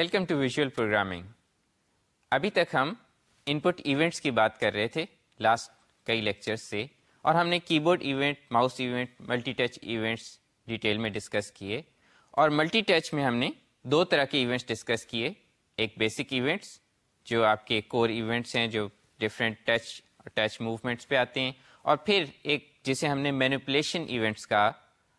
Welcome to visual programming. ابھی تک ہم ان پٹ ایونٹس کی بات کر رہے تھے لاسٹ کئی لیکچرس سے، اور ہم نے keyboard event mouse event multi touch events detail میں ڈسکس کیے، اور ملٹی ٹچ میں ہم نے دو طرح کے ایونٹس ڈسکس کیے۔ ایک بیسک ایونٹس جو آپ کے کور ایونٹس ہیں، جو ڈفرینٹ ٹچ ٹچ موومنٹس پہ آتے ہیں، اور پھر ایک جسے ہم نے مینوپولیشن ایونٹس کہا۔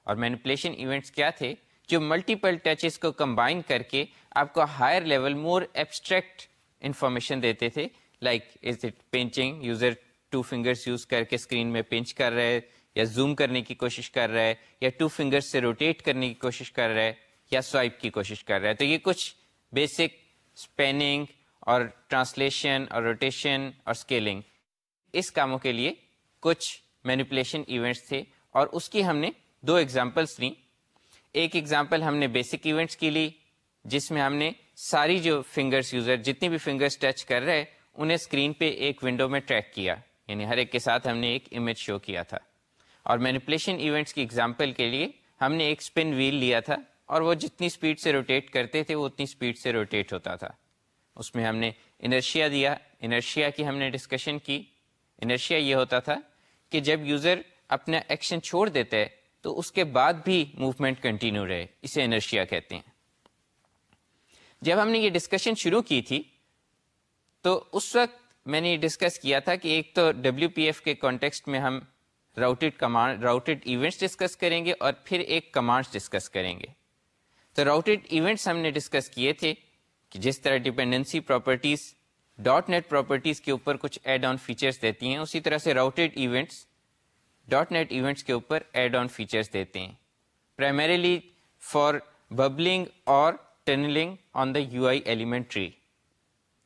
اور مینوپولیشن ایونٹس کیا تھے؟ جو ملٹیپل ٹچز کو کمبائن کر کے آپ کو higher level more abstract information دیتے تھے. Like is it pinching user two fingers use کر کے اسکرین میں پینچ کر رہے یا زوم کرنے کی کوشش کر رہا ہے یا ٹو فنگر سے روٹیٹ کرنے کی کوشش کر رہا ہے یا سوائپ کی کوشش کر رہا ہے تو یہ کچھ بیسک اسپیننگ اور ٹرانسلیشن اور روٹیشن اور اسکیلنگ اس کاموں کے لیے کچھ مینیپولیشن ایونٹس تھے اور اس کی ہم نے دو ایگزامپلس لیں ایک ایگزامپل ہم نے بیسک ایونٹس کی لی، جس میں ہم نے ساری جو فنگرس یوزر جتنی بھی فنگرس ٹچ کر رہے، انہیں اسکرین پہ ایک ونڈو میں ٹریک کیا۔ یعنی ہر ایک کے ساتھ ہم نے ایک امیج شو کیا تھا۔ اور مینیپولیشن ایونٹس کی ایگزامپل کے لیے ہم نے ایک اسپن ویل لیا تھا، اور وہ جتنی اسپیڈ سے روٹیٹ کرتے تھے، وہ اتنی اسپیڈ سے روٹیٹ ہوتا تھا۔ اس میں ہم نے انرشیا دیا۔ انرشیا کی ہم نے ڈسکشن کی۔ انرشیا یہ ہوتا تھا کہ جب یوزر اپنا ایکشن چھوڑ دیتا ہے تو اس کے بعد بھی موومنٹ کنٹینیو رہے، اسے انرشیا کہتے ہیں۔ جب ہم نے یہ ڈسکشن شروع کی تھی، تو اس وقت میں نے یہ ڈسکس کیا تھا کہ ایک تو ڈبلیو پی ایف کے کانٹیکسٹ میں ہم routed command routed events discuss کریں گے اور پھر ایک کمانڈس ڈسکس کریں گے۔ تو راؤٹیڈ ایونٹس ہم نے ڈسکس کیے تھے کہ جس طرح dependency properties dot net properties کے اوپر کچھ ایڈ آن فیچرس دیتی ہیں، اسی طرح سے routed events dot net events کے اوپر ایڈ آن فیچرس دیتے ہیں۔ پرائمریلی فار ببلنگ اور tunnelling on the U I element tree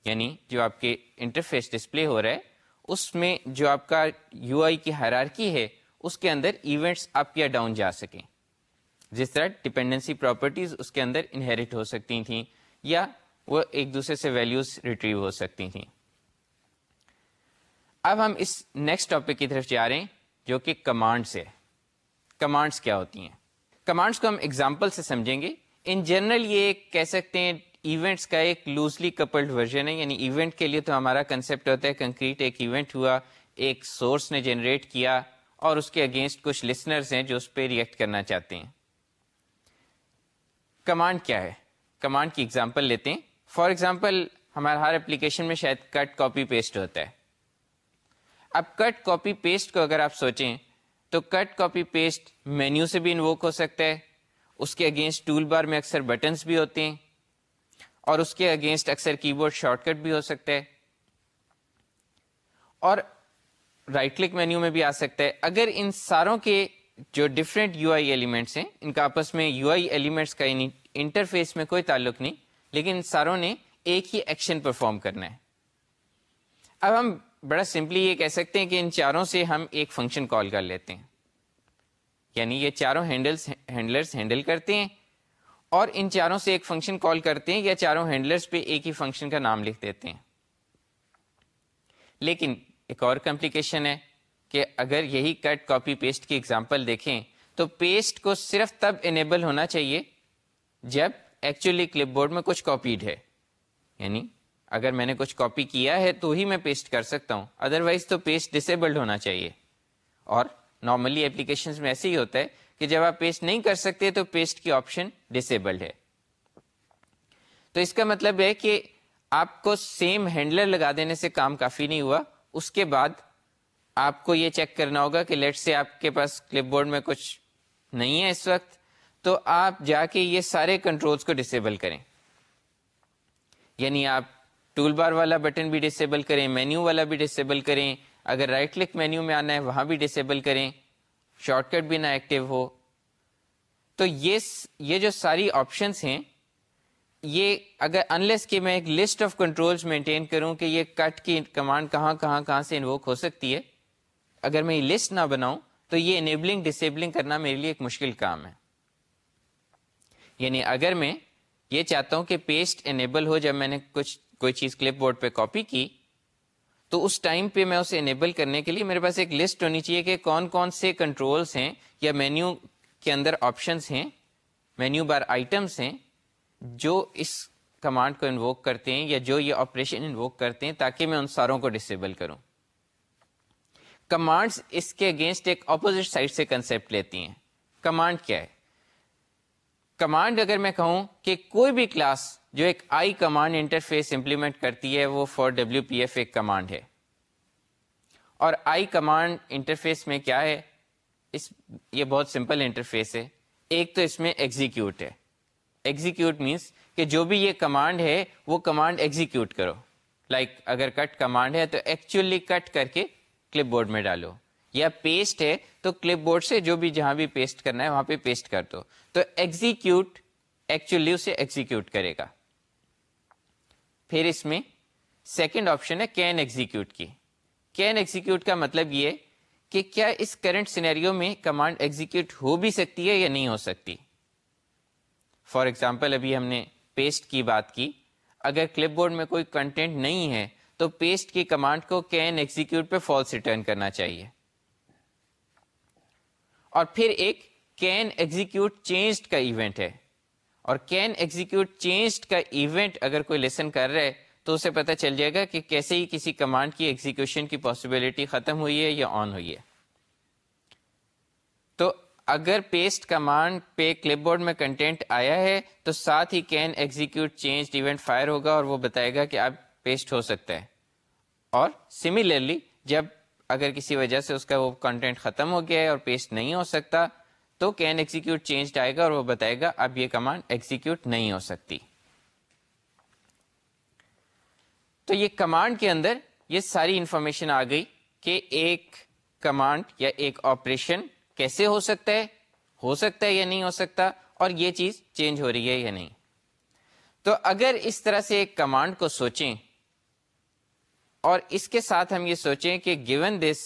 یعنی جو آپ کے انٹرفیس ڈسپلے ہو رہا ہے، اس میں جو آپ کا یو آئی کی حرارکی ہے، اس کے اندر ایونٹس اپ یا ڈاؤن جا سکیں۔ جس طرح ڈپینڈنسی پراپرٹیز اس کے اندر انہیریٹ ہو سکتی تھیں، یا وہ ایک دوسرے سے ویلیوز ریٹریو ہو سکتی تھیں۔ اب ہم اس نیکسٹ ٹاپک کی طرف جا رہے ہیں۔ جو کہ کمانڈس ہے. کمانڈس کیا ہوتی ہیں؟ کمانڈس کو ہم ایگزامپل سے سمجھیں گے. ان جنرل یہ کہہ سکتے ہیں ایونٹس کا ایک لوزلی کپلڈ ورژن ہے. یعنی ایونٹ کے لیے تو ہمارا کنسپٹ ہوتا ہے کنکریٹ ایک ایونٹ ہوا، ایک سورس نے جنریٹ کیا اور اس کے اگینسٹ کچھ لسنرز ہیں جو اس پہ ریئیکٹ کرنا چاہتے ہیں. کمانڈ کیا ہے؟ کمانڈ کی ایگزامپل لیتے ہیں. فار ایگزامپل ہمارا ہر اپلیکیشن میں شاید کٹ کاپی پیسٹ ہوتا ہے. اب کٹ کاپی پیسٹ کو اگر آپ سوچیں، تو کٹ کاپی پیسٹ مینیو سے بھی انووک ہو سکتا ہے۔ اس کے اگینسٹ ٹول بار میں اکثر بٹنس بھی ہوتے ہیں۔ اور اس کے اگینسٹ اکثر کی بورڈ شارٹ کٹ بھی ہو سکتا ہے۔ اور رائٹ کلک مینیو میں بھی آ سکتا ہے۔ اگر ان ساروں کے جو ڈفرینٹ یو آئی ایلیمنٹس ہیں، ان کا آپس میں یو آئی ایلیمنٹس کا یعنی انٹرفیس میں کوئی تعلق نہیں، لیکن ان ساروں نے ایک ہی ایکشن پرفارم کرنا ہے۔ اب ہم بڑا سمپلی یہ کہہ سکتے ہیں کہ ان چاروں سے ہم ایک فنکشن کال کر لیتے ہیں۔ یعنی یہ چاروں ہینڈلس ہینڈلرس ہینڈل کرتے ہیں اور ان چاروں سے ایک فنکشن کال کرتے ہیں یا چاروں ہینڈلرس پہ ایک ہی فنکشن کا نام لکھ دیتے ہیں۔ لیکن ایک اور کمپلیکیشن ہے کہ اگر یہی کٹ کاپی پیسٹ کی ایگزامپل دیکھیں تو پیسٹ کو صرف تب انیبل ہونا چاہیے جب ایکچولی کلپ بورڈ میں کچھ کاپیڈ ہے۔ یعنی اگر میں نے کچھ کاپی کیا ہے تو ہی میں پیسٹ کر سکتا ہوں. ادروائز تو پیسٹ ڈسیبلڈ ہونا چاہیے. اور نارملی اپلیکیشن میں ایسے ہی ہوتا ہے کہ جب آپ پیسٹ نہیں کر سکتے تو پیسٹ کی آپشن ڈسیبلڈ ہے. تو اس کا مطلب ہے کہ آپ کو سیم ہینڈلر لگا دینے سے کام کافی نہیں ہوا. اس کے بعد آپ کو یہ چیک کرنا ہوگا کہ لیٹ سے آپ کے پاس کلپ بورڈ میں کچھ نہیں ہے اس وقت، تو آپ جا کے یہ سارے کنٹرولز کو ڈسیبل کریں. یعنی آپ ٹول بار والا بٹن بھی ڈسیبل کریں مینیو والا بھی ڈسیبل کریں۔ اگر رائٹ کلک مینیو میں آنا ہے، وہاں بھی ڈسیبل کریں۔ شارٹ کٹ بھی نہ ایکٹیو ہو۔ تو یہ یہ جو ساری آپشنس ہیں، یہ اگر انلیس کہ میں ایک لسٹ آف کنٹرولز مینٹین کروں کہ یہ کٹ کی کمانڈ کہاں کہاں کہاں سے انووک ہو سکتی ہے، اگر میں یہ لسٹ نہ بناؤں، تو یہ انیبلنگ ڈسیبلنگ کرنا میرے لیے ایک مشکل کام ہے۔ یعنی اگر میں یہ چاہتا ہوں کہ پیسٹ انیبل ہو، جب میں نے کچھ کوئی چیز کلپ بورڈ پہ کاپی کی، تو اس ٹائم پہ میں اسے انیبل کرنے کے لیے میرے پاس ایک لسٹ ہونی چاہیے کہ کون کون سے کنٹرولس ہیں یا مینیو کے اندر آپشنس ہیں مینیو بار آئٹمس ہیں جو اس کمانڈ کو انووک کرتے ہیں یا جو یہ آپریشن انووک کرتے ہیں تاکہ میں ان ساروں کو ڈسیبل کروں۔ کمانڈس اس کے اگینسٹ ایک اپوزٹ سائڈ سے کنسپٹ لیتی ہیں۔ کمانڈ کیا ہے؟ کمانڈ اگر میں کہوں کہ کوئی بھی کلاس جو ایک آئی کمانڈ انٹرفیس امپلیمنٹ کرتی ہے، وہ فور ڈبلو پی ایف ایک کمانڈ ہے۔ اور آئی کمانڈ انٹرفیس میں کیا ہے؟ اس، یہ بہت سمپل انٹرفیس ہے۔ ایک تو اس میں ایگزیکیوٹ ہے۔ ایگزیکیوٹ مینس کہ جو بھی یہ کمانڈ ہے، وہ کمانڈ ایگزیکیوٹ کرو۔ لائک like اگر کٹ کمانڈ ہے تو ایکچولی کٹ کر کے کلپ بورڈ میں ڈالو۔ یا پیسٹ ہے تو کلپ بورڈ سے جو بھی جہاں بھی پیسٹ کرنا ہے، وہاں پہ پیسٹ کر دو۔ تو ایگزیکیوٹ ایکچولی اسے ایگزیکیوٹ کرے گا۔ پھر اس میں سیکنڈ آپشن ہے کین ایگزیکیوٹ کی۔ کین ایگزیکیوٹ کا مطلب یہ کہ کیا اس کرنٹ سینیریو میں کمانڈ ایگزیکیوٹ ہو بھی سکتی ہے یا نہیں ہو سکتی۔ فار ایگزامپل ابھی ہم نے پیسٹ کی بات کی۔ اگر کلپ بورڈ میں کوئی کنٹینٹ نہیں ہے، تو پیسٹ کی کمانڈ کو کین ایگزیکیوٹ پہ فالس ریٹرن کرنا چاہیے۔ اور پھر ایک کین ایگزیکیوٹ چینجڈ کا ایونٹ ہے۔ اور کین ایگزیکیوٹ چینجڈ کا ایونٹ اگر کوئی لیسن کر رہا ہے تو اسے پتا چل جائے گا کہ کیسے ہی کسی کمانڈ کی ایگزیکشن کی پاسبلٹی ختم ہوئی ہے یا آن ہوئی ہے۔ تو اگر پیسٹ کمانڈ پہ کلپ بورڈ میں کنٹینٹ آیا ہے تو ساتھ ہی can execute change event fire ہوگا اور وہ بتائے گا کہ اب پیسٹ ہو سکتا ہے۔ اور سملرلی جب اگر کسی وجہ سے اس کا وہ کنٹینٹ ختم ہو گیا ہے اور پیسٹ نہیں ہو سکتا تو کین ایگزیکیوٹ چینج آئے گا اور وہ بتائے گا اب یہ کمانڈ ایگزیکیوٹ نہیں ہو سکتی۔ تو یہ کمانڈ کے اندر یہ ساری انفارمیشن آ گئی کہ ایک کمانڈ یا ایک آپریشن کیسے ہو سکتا ہے، ہو سکتا ہے یا نہیں ہو سکتا، اور یہ چیز چینج ہو رہی ہے یا نہیں۔ تو اگر اس طرح سے ایک کمانڈ کو سوچیں اور اس کے ساتھ ہم یہ سوچیں کہ گیون دس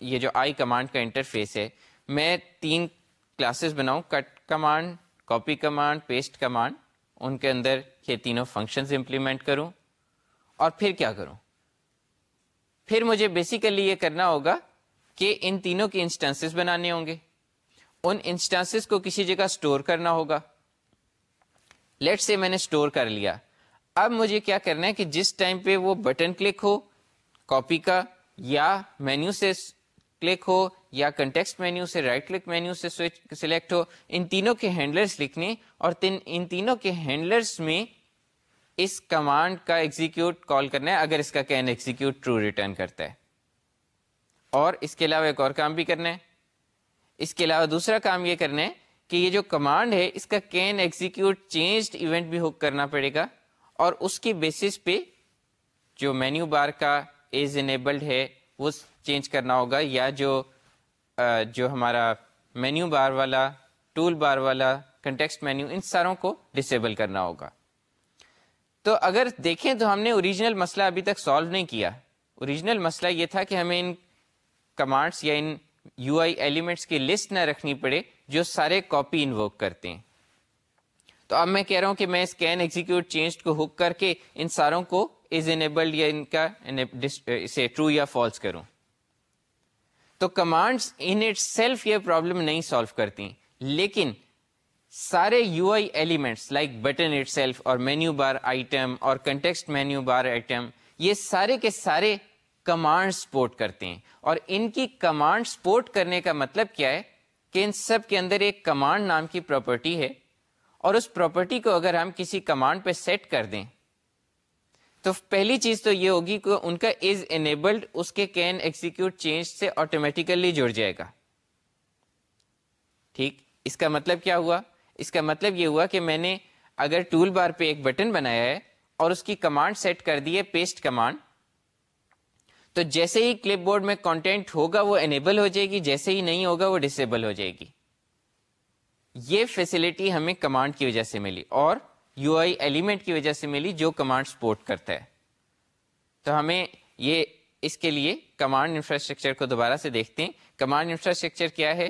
یہ جو آئی کمانڈ کا انٹرفیس ہے، میں تین کلاسز بناؤں cut command copy command paste command ان کے اندر یہ تینوں فنکشنز امپلیمنٹ کروں۔ اور پھر کیا کروں؟ پھر مجھے بیسیکلی یہ کرنا ہوگا کہ ان تینوں کے انسٹانسز بنانے ہوں گے۔ ان انسٹانسز کو کسی جگہ سٹور کرنا ہوگا۔ لیٹ سے میں نے سٹور کر لیا۔ اب مجھے کیا کرنا ہے کہ جس ٹائم پہ وہ بٹن کلک ہو کاپی کا یا مینیو سے کلک ہو یا کنٹیکسٹ مینیو سے رائٹ کلک مینیو سے سوئچ سلیکٹ ہو، ان تینوں کے ہینڈلرس لکھنے اور تین ان تینوں کے ہینڈلرس میں اس کمانڈ کا ایگزیکیوٹ کال کرنا ہے اگر اس کا کین ایگزیکیوٹ ٹرو ریٹرن کرتا ہے۔ اور اس کے علاوہ ایک اور کام بھی کرنا ہے۔ اس کے علاوہ دوسرا کام یہ کرنا ہے کہ یہ جو کمانڈ ہے، اس کا کین ایگزیکیوٹ چینجڈ ایونٹ بھی ہک کرنا پڑے گا اور اس کی بیسس پہ جو مینیو بار کا ایز انیبلڈ ہے، وہ چینج کرنا ہوگا یا جو جو ہمارا مینیو بار والا ٹول بار والا کنٹیکسٹ مینیو ان ساروں کو ڈسیبل کرنا ہوگا۔ تو اگر دیکھیں تو ہم نے اوریجنل مسئلہ ابھی تک سالو نہیں کیا۔ اوریجنل مسئلہ یہ تھا کہ ہمیں ان کمانڈس یا ان یو آئی ایلیمنٹس کی لسٹ نہ رکھنی پڑے جو سارے کاپی انوک کرتے ہیں۔ تو اب میں کہہ رہا ہوں کہ میں اسکین ایگزیکیوٹ چینج کو ہک کر کے ان ساروں کو از انیبلڈ یا ان کا اسے ٹرو یا فالس کروں۔ تو کمانڈس ان اٹ سیلف یہ پرابلم نہیں سالو کرتی۔ لیکن سارے U I elements like button itself اور مینیو بار آئٹم اور کنٹیکسٹ مینیو بار آئٹم یہ سارے کے سارے کمانڈ سپورٹ کرتے ہیں۔ اور ان کی کمانڈ سپورٹ کرنے کا مطلب کیا ہے کہ ان سب کے اندر ایک کمانڈ نام کی پراپرٹی ہے۔ اور اس پراپرٹی کو اگر ہم کسی کمانڈ پہ سیٹ کر دیں تو پہلی چیز تو یہ ہوگی کہ ان کا از انیبلڈ اس کے کین ایکسیکیوٹ چینج سے آٹومیٹیکلی جڑ جائے گا۔ ٹھیک؟ اس کا مطلب کیا ہوا؟ اس کا مطلب یہ ہوا کہ میں نے اگر ٹول بار پہ ایک بٹن بنایا ہے اور اس کی کمانڈ سیٹ کر دی ہے پیسٹ کمانڈ تو جیسے ہی کلپ بورڈ میں کانٹینٹ ہوگا وہ انیبل ہو جائے گی، جیسے ہی نہیں ہوگا وہ ڈسیبل ہو جائے گی۔ یہ فیسلٹی ہمیں کمانڈ کی وجہ سے ملی۔ اور یو آئی ایلیمنٹ کی وجہ سے ملی جو کمانڈ سپورٹ کرتا ہے۔ تو ہمیں یہ اس کے لیے کمانڈ انفراسٹرکچر کو دوبارہ سے دیکھتے ہیں۔ کمانڈ انفراسٹرکچر کیا ہے؟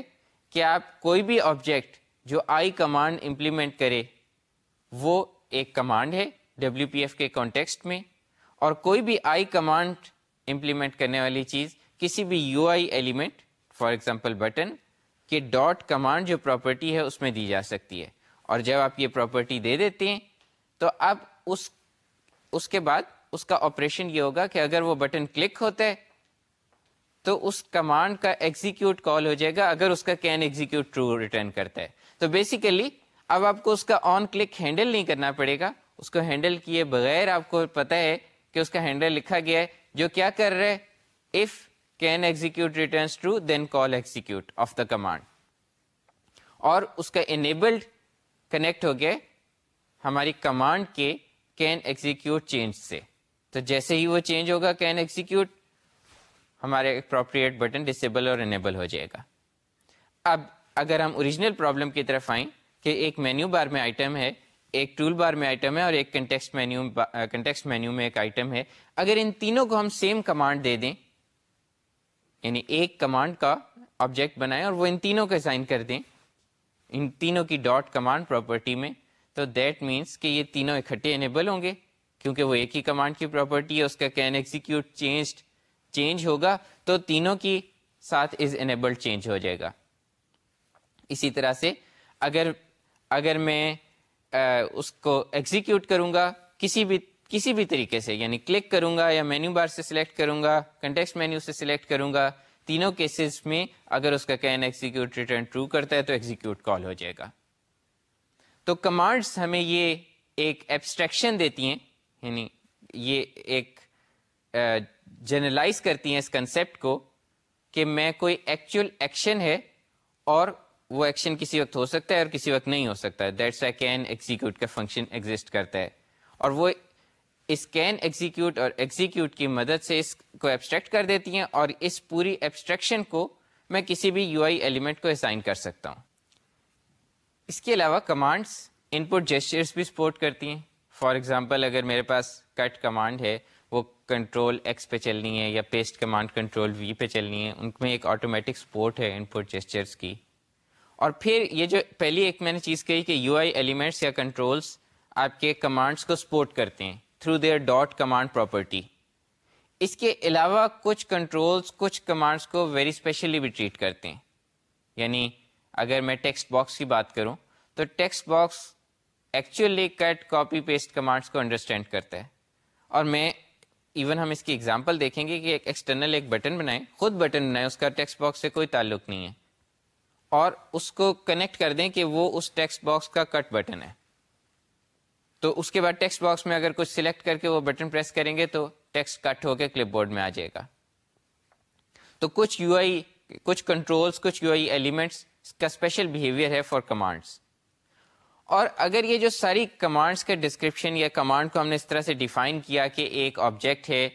کہ آپ کوئی بھی آبجیکٹ جو آئی کمانڈ امپلیمنٹ کرے، وہ ایک کمانڈ ہے ڈبلو پی ایف کے کانٹیکسٹ میں۔ اور کوئی بھی آئی کمانڈ امپلیمنٹ کرنے والی چیز، کسی بھی U I element for example button کے ڈاٹ کمانڈ جو پراپرٹی ہے، اس میں دی جا سکتی ہے۔ اور جب آپ یہ پراپرٹی دے دیتے ہیں، تو اب اس اس کے بعد اس کا آپریشن یہ ہوگا کہ اگر وہ بٹن کلک ہوتا ہے، تو اس کمانڈ کا ایگزیکیوٹ کال ہو جائے گا اگر اس کا کین ایگزیکیوٹ ٹرو ریٹرن کرتا ہے۔ تو بیسیکلی اب آپ کو اس کا آن کلک ہینڈل نہیں کرنا پڑے گا۔ اس کو ہینڈل کیے بغیر آپ کو پتا ہے کہ اس کا ہینڈل لکھا گیا ہے، جو کیا کر رہے if can execute returns true then call execute of the command اور اس کا انیبلڈ کنیکٹ ہو گیا ہماری کمانڈ کے کین ایگزیکیوٹ چینج سے۔ تو جیسے ہی وہ چینج ہوگا کین ایگزیکیوٹ ہمارے اپروپریٹ بٹن ڈسیبل اور انیبل ہو جائے گا۔ اب اگر ہم اوریجنل پرابلم کی طرف آئیں کہ ایک مینیو بار میں آئٹم ہے، ایک ٹول بار میں آئٹم ہے اور ایک کنٹیکسٹ مینیو کنٹیکسٹ مینیو میں ایک آئٹم ہے، اگر ان تینوں کو ہم سیم کمانڈ دے دیں یعنی ایک کمانڈ کا آبجیکٹ بنائیں اور وہ ان تینوں کو اسائن کر دیں ان تینوں کی ڈاٹ کمانڈ پراپرٹی میں، تو دیٹ مینس کہ یہ تینوں اکٹھے انیبل ہوں گے، کیونکہ وہ ایک ہی کمانڈ کی پراپرٹی ہے، اس کا کین ایگزیکیوٹ چینج چینج ہوگا، تو تینوں کی ساتھ از انیبلڈ چینج ہو جائے گا۔ اسی طرح سے اگر اگر میں اس کو ایگزیکیوٹ کروں گا کسی بھی کسی بھی طریقے سے یعنی کلک کروں گا یا مینیو بار سے سلیکٹ کروں گا کنٹیکس مینیو سے سلیکٹ کروں گا تینوں کیسز میں اگر اس کا کین ایگزیکیوٹ ریٹرن ٹرو کرتا ہے تو ایگزیکیوٹ کال ہو جائے گا۔ تو کمانڈس ہمیں یہ ایک ایبسٹریکشن دیتی ہیں یعنی یہ ایک جنرلائز کرتی ہیں اس کنسیپٹ کو کہ میں کوئی ایکچوئل ایکشن ہے اور وہ ایکشن کسی وقت ہو سکتا ہے اور کسی وقت نہیں ہو سکتا۔ ہے دیٹس اے کین ایگزیکیوٹ کا فنکشن ایگزٹ کرتا ہے۔ اور وہ اس کین ایگزیکیوٹ اور ایگزیکیوٹ کی مدد سے اس کو ایبسٹریکٹ کر دیتی ہیں اور اس پوری ایبسٹریکشن کو میں کسی بھی یو آئی ایلیمنٹ کو اسائن کر سکتا ہوں۔ اس کے علاوہ کمانڈس ان پٹ جیسچرس بھی سپورٹ کرتی ہیں۔ فار ایگزامپل اگر میرے پاس کٹ کمانڈ ہے، وہ کنٹرول ایکس پہ چلنی ہے یا پیسٹ کمانڈ کنٹرول وی پہ چلنی ہے، ان میں ایک آٹومیٹک سپورٹ ہے ان پٹ جیسچرس کی۔ اور پھر یہ جو پہلی ایک میں نے چیز کہی کہ یو آئی ایلیمنٹس یا کنٹرولس آپ کے کمانڈس کو سپورٹ کرتے ہیں۔ Through their dot command property اس کے علاوہ کچھ کنٹرولس کچھ کمانڈس کو ویری اسپیشلی بھی ٹریٹ کرتے ہیں۔ یعنی اگر میں ٹیکسٹ باکس کی بات کروں، تو text box actually cut copy paste commands کو انڈرسٹینڈ کرتا ہے۔ اور میں ایون ہم اس کی ایگزامپل دیکھیں گے کہ ایک ایکسٹرنل ایک بٹن بنائیں، خود بٹن بنائیں، اس کا ٹیکسٹ باکس سے کوئی تعلق نہیں ہے۔ اور اس کو کنیکٹ کر دیں کہ وہ اس ٹیکسٹ باکس کا کٹ بٹن ہے۔ تو اس کے بعد ٹیکسٹ باکس میں اگر کچھ سلیکٹ کر کے وہ بٹن پریس کریں گے تو ٹیکسٹ کٹ ہو کے کلپ بورڈ میں آ جائے گا۔ تو کچھ یو آئی کچھ کنٹرولس کچھ یو آئی ایلیمنٹس کا اسپیشل بہیویئر ہے فار کمانڈس اور اگر یہ جو ساری کمانڈس کے ڈسکرپشن یا کمانڈ کو ہم نے اس طرح سے ڈیفائن کیا کہ ایک آبجیکٹ ہے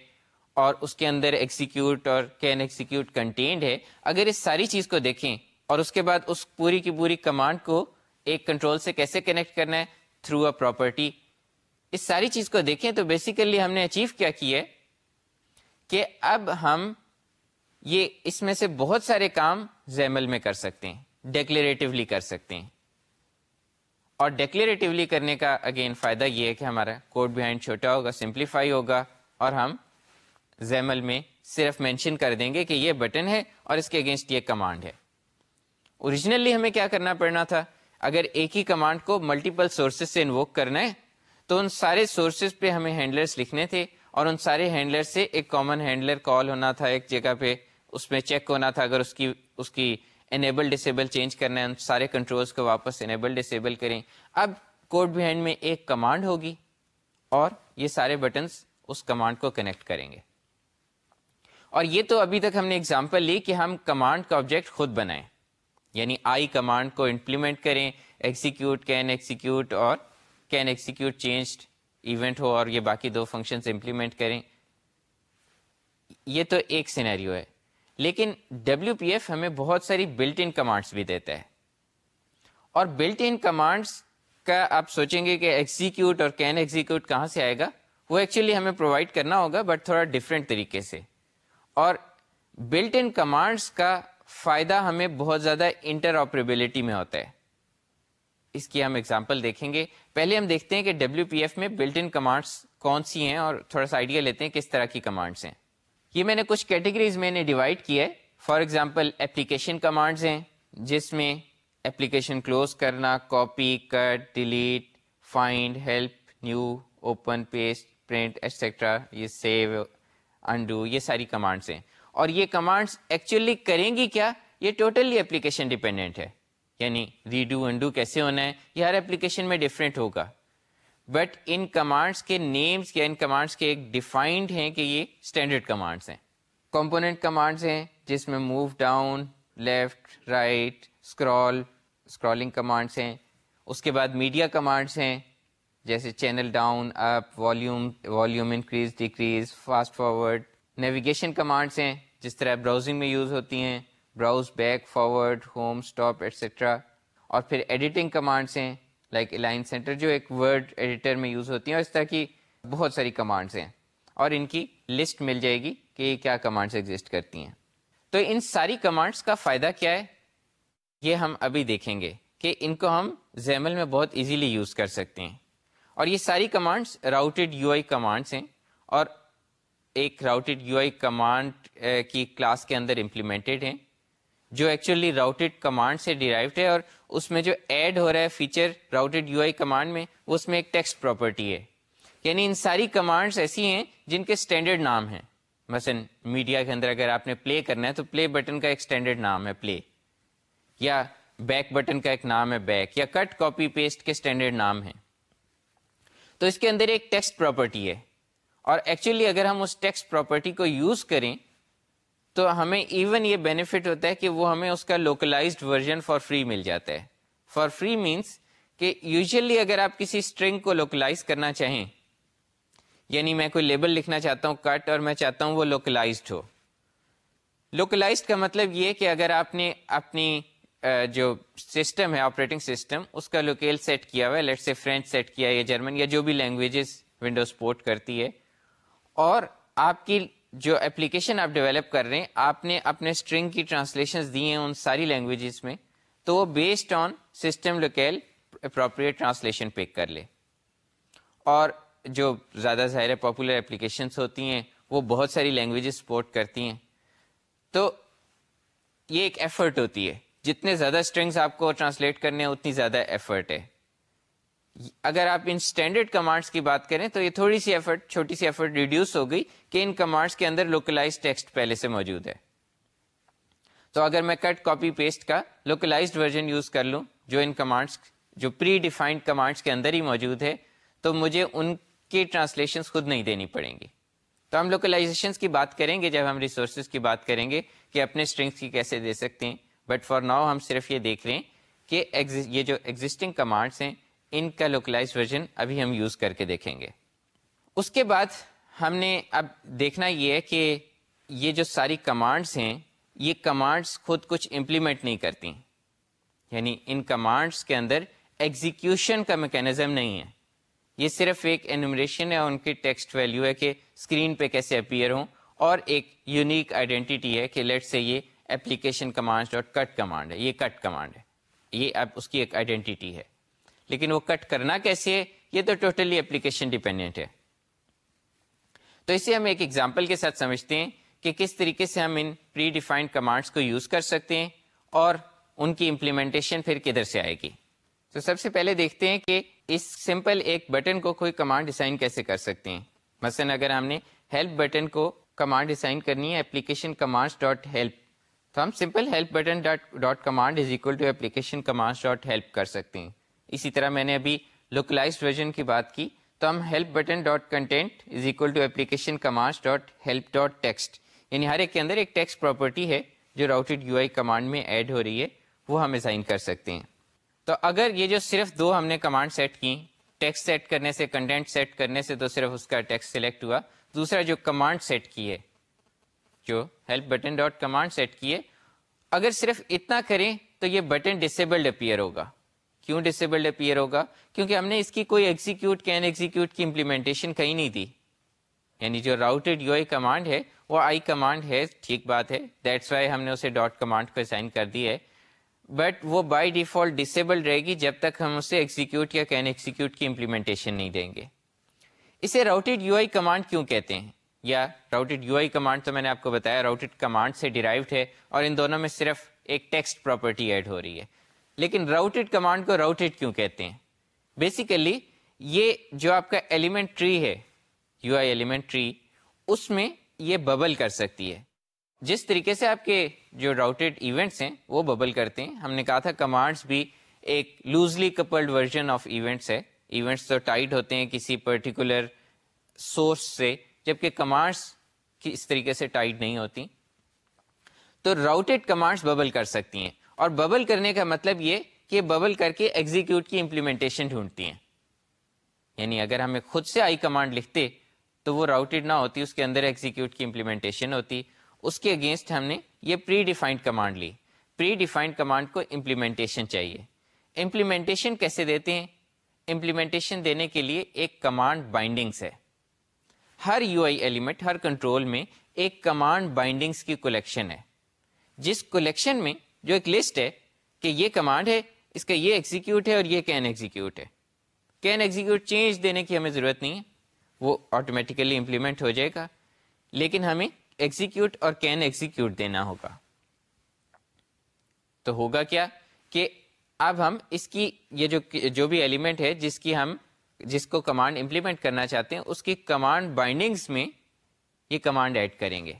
اور اس کے اندر ایکسیکیوٹ اور کین ایکسیکیوٹ کنٹینڈ ہے، اگر اس ساری چیز کو دیکھیں اور اس کے بعد اس پوری کی پوری کمانڈ کو ایک کنٹرول سے کیسے کنیکٹ کرنا ہے تھرو اے پراپرٹی اس ساری چیز کو دیکھیں تو بیسیکلی ہم نے اچیو کیا ہے کہ اب ہم یہ اس میں سے بہت سارے کام زیمل میں کر سکتے ہیں ڈیکلیریٹولی کر سکتے ہیں۔ اور ڈیکلیریٹولی کرنے کا اگین فائدہ یہ ہے کہ ہمارا کوڈ بہائنڈ چھوٹا ہوگا سمپلیفائی ہوگا اور ہم زیمل میں صرف مینشن کر دیں گے کہ یہ بٹن ہے اور اس کے اگینسٹ یہ کمانڈ ہے۔ اوریجنلی ہمیں کیا کرنا پڑنا تھا؟ اگر ایک ہی کمانڈ کو ملٹیپل سورسز سے انووک کرنا ہے، تو ان سارے سورسز پہ ہمیں ہینڈلرس لکھنے تھے اور ان سارے ہینڈلر سے ایک کامن ہینڈلر کال ہونا تھا، ایک جگہ پہ اس میں چیک ہونا تھا۔ اگر اس کی اس کی انیبل ڈسیبل چینج کرنا ہے ان سارے کنٹرولز کو واپس انیبل ڈسیبل کریں۔ اب کوڈ بھی میں ایک کمانڈ ہوگی اور یہ سارے بٹنس اس کمانڈ کو کنیکٹ کریں گے۔ اور یہ تو ابھی تک ہم نے اگزامپل لی کہ ہم کمانڈ کا آبجیکٹ خود بنائیں۔ یعنی آئی کمانڈ کو امپلیمنٹ کریں ایکسیکیوٹ کین ایکسیکیوٹ اور کین ایکسیکیوٹ چینجڈ ایونٹ ہو اور یہ باقی دو فنکشنز امپلیمنٹ کریں۔ یہ تو ایک سینیریو ہے۔ لیکن ڈبلو پی ایف ہمیں بہت ساری بلٹ ان کمانڈس بھی دیتا ہے۔ اور بلٹ ان کمانڈس کا آپ سوچیں گے کہ ایکسیکیوٹ اور کین ایکسیکیوٹ کہاں سے آئے گا؟ وہ ایکچولی ہمیں پرووائڈ کرنا ہوگا بٹ تھوڑا ڈفرینٹ طریقے سے۔ اور بلٹ ان کمانڈس کا فائدہ ہمیں بہت زیادہ انٹر آپریبلٹی میں ہوتا ہے۔ اس کی ہم اگزامپل دیکھیں گے۔ پہلے ہم دیکھتے ہیں کہ ڈبلو پی ایف میں بلٹ ان کمانڈس کون سی ہیں اور تھوڑا سا آئیڈیا لیتے ہیں کس طرح کی کمانڈس ہیں۔ یہ میں نے کچھ کیٹیگریز میں نے ڈیوائڈ کیا ہے۔ فار ایگزامپل اپلیکیشن کمانڈز ہیں، جس میں اپلیکیشن کلوز کرنا copy cut delete find help new open paste print etcetera یہ سیو انڈو یہ ساری کمانڈس ہیں۔ اور یہ کمانڈس ایکچولی کریں گی کیا؟ یہ ٹوٹلی اپلیکیشن ڈیپینڈنٹ ہے۔ یعنی ریڈو انڈو کیسے ہونا ہے؟ یہ ہر اپلیکیشن میں ڈفرینٹ ہوگا۔ بٹ ان کمانڈس کے نیمس یا ان کمانڈس کے ایک ڈیفائنڈ ہیں کہ یہ اسٹینڈرڈ کمانڈس ہیں۔ کمپوننٹ کمانڈس ہیں جس میں move down left right scroll scrolling commands ہیں۔ اس کے بعد میڈیا کمانڈس ہیں۔ جیسے channel down up volume volume increase decrease fast forward navigation commands ہیں، جس طرح براؤزنگ میں یوز ہوتی ہیں browse back forward home stop etcetera اور پھر ایڈیٹنگ کمانڈس ہیں لائک الائن سینٹر جو ایک ورڈ ایڈیٹر میں یوز ہوتی ہیں، اور اس طرح کی بہت ساری کمانڈس ہیں۔ اور ان کی لسٹ مل جائے گی کہ یہ کیا کمانڈس ایگزسٹ کرتی ہیں۔ تو ان ساری کمانڈس کا فائدہ کیا ہے؟ یہ ہم ابھی دیکھیں گے کہ ان کو ہم زیمل میں بہت ایزیلی یوز کر سکتے ہیں۔ اور یہ ساری commands routed U I commands ہیں، اور ایک راؤٹیڈ یو آئی کمانڈ کی کلاس کے اندر امپلیمنٹڈ ہیں، جو ایکچولی راؤٹیڈ کمانڈ سے ڈیرائیوڈ ہے اور اس میں جو ایڈ ہو رہا ہے feature routed U I command میں اس میں ایک ٹیکسٹ پراپرٹی ہے۔ یعنی ان ساری کمانڈس ایسی ہیں جن کے اسٹینڈرڈ نام ہیں۔ مثلا میڈیا کے اندر اگر آپ نے پلے کرنا ہے تو پلے بٹن کا ایک اسٹینڈرڈ نام ہے پلے یا بیک بٹن کا ایک نام ہے بیک یا کٹ کاپی پیسٹ کے اسٹینڈرڈ نام ہیں۔ تو اس کے اندر ایک ٹیکسٹ پراپرٹی ہے۔ اور ایکچولی اگر ہم اس ٹیکسٹ پراپرٹی کو یوز کریں، تو ہمیں ایون یہ بینیفٹ ہوتا ہے کہ وہ ہمیں اس کا لوکلائزڈ ورژن فار فری مل جاتا ہے. فار فری مینس کہ یوزلی اگر آپ کسی اسٹرنگ کو لوکلائز کرنا چاہیں یعنی میں کوئی لیبل لکھنا چاہتا ہوں کٹ اور میں چاہتا ہوں وہ لوکلائزڈ ہو. لوکلائزڈ کا مطلب یہ کہ اگر آپ نے اپنی جو سسٹم ہے آپریٹنگ سسٹم اس کا لوکیل سیٹ کیا ہوا ہے. لیٹ سے فرینچ سیٹ کیا یا جرمن یا جو بھی لینگویجز ونڈوز پورٹ کرتی ہے اور آپ کی جو اپلیکیشن آپ ڈیولپ کر رہے ہیں، آپ نے اپنے اسٹرنگ کی ٹرانسلیشن دی ہیں ان ساری لینگویجز میں، تو وہ based on system locale appropriate translation pick کر لے۔ اور جو زیادہ ظاہر پاپولر اپلیکیشنس ہوتی ہیں، وہ بہت ساری لینگویجز سپورٹ کرتی ہیں۔ تو یہ ایک ایفرٹ ہوتی ہے۔ جتنے زیادہ اسٹرنگس آپ کو ٹرانسلیٹ کرنے ہیں، اتنی زیادہ ایفرٹ ہے۔ اگر آپ ان اسٹینڈرڈ کمانڈس کی بات کریں تو یہ تھوڑی سی ایفرٹ چھوٹی سی ایفرٹ ریڈیوس ہو گئی کہ ان کمانڈس کے اندر لوکلائز ٹیکسٹ پہلے سے موجود ہے۔ تو اگر میں کٹ کاپی پیسٹ کا لوکلائزڈ ورژن یوز کر لوں، جو ان کمانڈس جو پری ڈیفائنڈ کمانڈس کے اندر ہی موجود ہے، تو مجھے ان کی ٹرانسلیشن خود نہیں دینی پڑیں گی۔ تو ہم لوکلائزیشن کی بات کریں گے، جب ہم ریسورسز کی بات کریں گے کہ اپنے اسٹرنگس کی کیسے دے سکتے ہیں۔ بٹ فار ناؤ ہم صرف یہ دیکھ رہے ہیں کہ یہ جو ایگزٹنگ کمانڈس ہیں ان کا لوکلائز ورژن ابھی ہم یوز کر کے دیکھیں گے۔ اس کے بعد ہم نے اب دیکھنا یہ ہے کہ یہ جو ساری کمانڈس ہیں، یہ کمانڈس خود کچھ امپلیمنٹ نہیں کرتی۔ یعنی ان کمانڈس کے اندر ایگزیکیوشن کا میکینزم نہیں ہے۔ یہ صرف ایک انومریشن ہے ان کی ٹیکسٹ ویلیو ہے کہ اسکرین پہ کیسے اپیئر ہوں اور ایک یونیک آئیڈینٹی ہے کہ لیٹ سے یہ application command dot cut command ہے، یہ کٹ کمانڈ ہے۔ یہ اب اس کی ایک آئیڈینٹی ہے۔ لیکن وہ کٹ کرنا کیسے ہے؟ یہ تو ٹوٹلی اپلیکیشن ڈیپینڈنٹ ہے۔ تو اسے ہم ایک ایگزامپل کے ساتھ سمجھتے ہیں کہ کس طریقے سے ہم ان پری ڈیفائنڈ کمانڈس کو یوز کر سکتے ہیں اور ان کی امپلیمنٹیشن پھر کدھر سے آئے گی۔ تو سب سے پہلے دیکھتے ہیں کہ اس سمپل ایک بٹن کو کوئی کمانڈ ڈیزائن کیسے کر سکتے ہیں؟ مثلا اگر ہم نے ہیلپ بٹن کو کمانڈ ڈیزائن کرنی ہے اپلیکیشن کمانڈ ڈاٹ ہیلپ تو ہم simple help button dot command is equal to application command dot help کر سکتے ہیں۔ اسی طرح میں نے ابھی لوکلائز ورژن کی بات کی، تو ہم help button dot content is equal to application command dot help dot text یعنی ہر ایک کے اندر ایک ٹیکسٹ پراپرٹی ہے جو راؤٹیڈ یو آئی کمانڈ میں ایڈ ہو رہی ہے، وہ ہم اسائن کر سکتے ہیں۔ تو اگر یہ جو صرف دو ہم نے کمانڈ سیٹ کی ٹیکسٹ سیٹ کرنے سے کنٹینٹ سیٹ کرنے سے تو صرف اس کا ٹیکسٹ سلیکٹ ہوا۔ دوسرا جو کمانڈ سیٹ کی ہے، جو help button dot command set کی ہے، اگر صرف اتنا کریں تو یہ بٹن ڈسیبلڈ اپیئر ہوگا۔ کیوں ڈسیبلڈ اپیئر ہوگا؟ کیونکہ ہم نے اس کی کوئی ایگزیکیوٹ کین ایگزیکیوٹ کی امپلیمنٹیشن کہیں نہیں دی یعنی جو راؤٹیڈ یو آئی کمانڈ ہے، وہ آئی کمانڈ ہے، ٹھیک بات ہے۔ دیٹس وائی ہم نے اسے ڈاٹ کمانڈ کو اسائن کر دی ہے۔ بٹ وہ بائی ڈیفالٹ ڈسیبل رہے گی جب تک ہم اسے ایگزیکیوٹ یا کین ایگزیکیوٹ کی امپلیمنٹیشن نہیں دیں گے۔ اسے راؤٹیڈ یو آئی کمانڈ کیوں کہتے ہیں؟ یا راؤٹیڈ یو آئی کمانڈ تو میں نے آپ کو بتایا راؤٹیڈ کمانڈ سے ڈیرائیوڈ ہے اور ان دونوں میں صرف ایک ٹیکسٹ پراپرٹی ایڈ ہو رہی ہے۔ لیکن راؤٹیڈ کمانڈ کو راؤٹیڈ کیوں کہتے ہیں؟ بیسیکلی یہ جو آپ کا ایلیمنٹ ٹری ہے یو آئی ایلیمنٹ ٹری اس میں یہ ببل کر سکتی ہے۔ جس طریقے سے آپ کے جو راؤٹیڈ ایونٹس ہیں، وہ ببل کرتے ہیں۔ ہم نے کہا تھا کمانڈس بھی ایک loosely coupled version of events ہے۔ ایونٹس تو ٹائٹ ہوتے ہیں کسی پرٹیکولر سورس سے، جبکہ کمانڈس اس طریقے سے ٹائٹ نہیں ہوتی۔ تو راؤٹیڈ کمانڈس ببل کر سکتی ہیں۔ اور ببل کرنے کا مطلب یہ کہ ببل کر کے ایگزیکیوٹ کی امپلیمنٹیشن ڈھونڈتی ہیں۔ یعنی اگر ہمیں خود سے آئی کمانڈ لکھتے تو وہ راؤٹیڈ نہ ہوتی، اس کے اندر ایگزیکیوٹ کی امپلیمنٹیشن ہوتی۔ اس کے اگینسٹ ہم نے یہ پری ڈیفائنڈ کمانڈ لی۔ پری ڈیفائنڈ کمانڈ کو امپلیمنٹیشن چاہیے۔ امپلیمنٹیشن کیسے دیتے ہیں؟ امپلیمنٹیشن دینے کے لیے ایک کمانڈ بائنڈنگس ہے۔ ہر یو آئی ایلیمنٹ ہر کنٹرول میں ایک کمانڈ بائنڈنگس کی کلیکشن ہے۔ جس کلیکشن میں جو ایک لسٹ ہے کہ یہ کمانڈ ہے، اس کا یہ ایگزیکیوٹ ہے اور یہ کین ایگزیکیوٹ ہے۔ کین ایگزیکیوٹ چینج دینے کی ہمیں ضرورت نہیں ہے۔ وہ آٹومیٹیکلی امپلیمنٹ ہو جائے گا۔ لیکن ہمیں ایگزیکیوٹ اور کین ایگزیکیوٹ دینا ہوگا۔ تو ہوگا کیا کہ اب ہم اس کی، یہ جو جو بھی ایلیمنٹ ہے، جس کی ہم، جس کو کمانڈ امپلیمنٹ کرنا چاہتے ہیں، اس کی کمانڈ بائنڈنگس میں یہ کمانڈ ایڈ کریں گے۔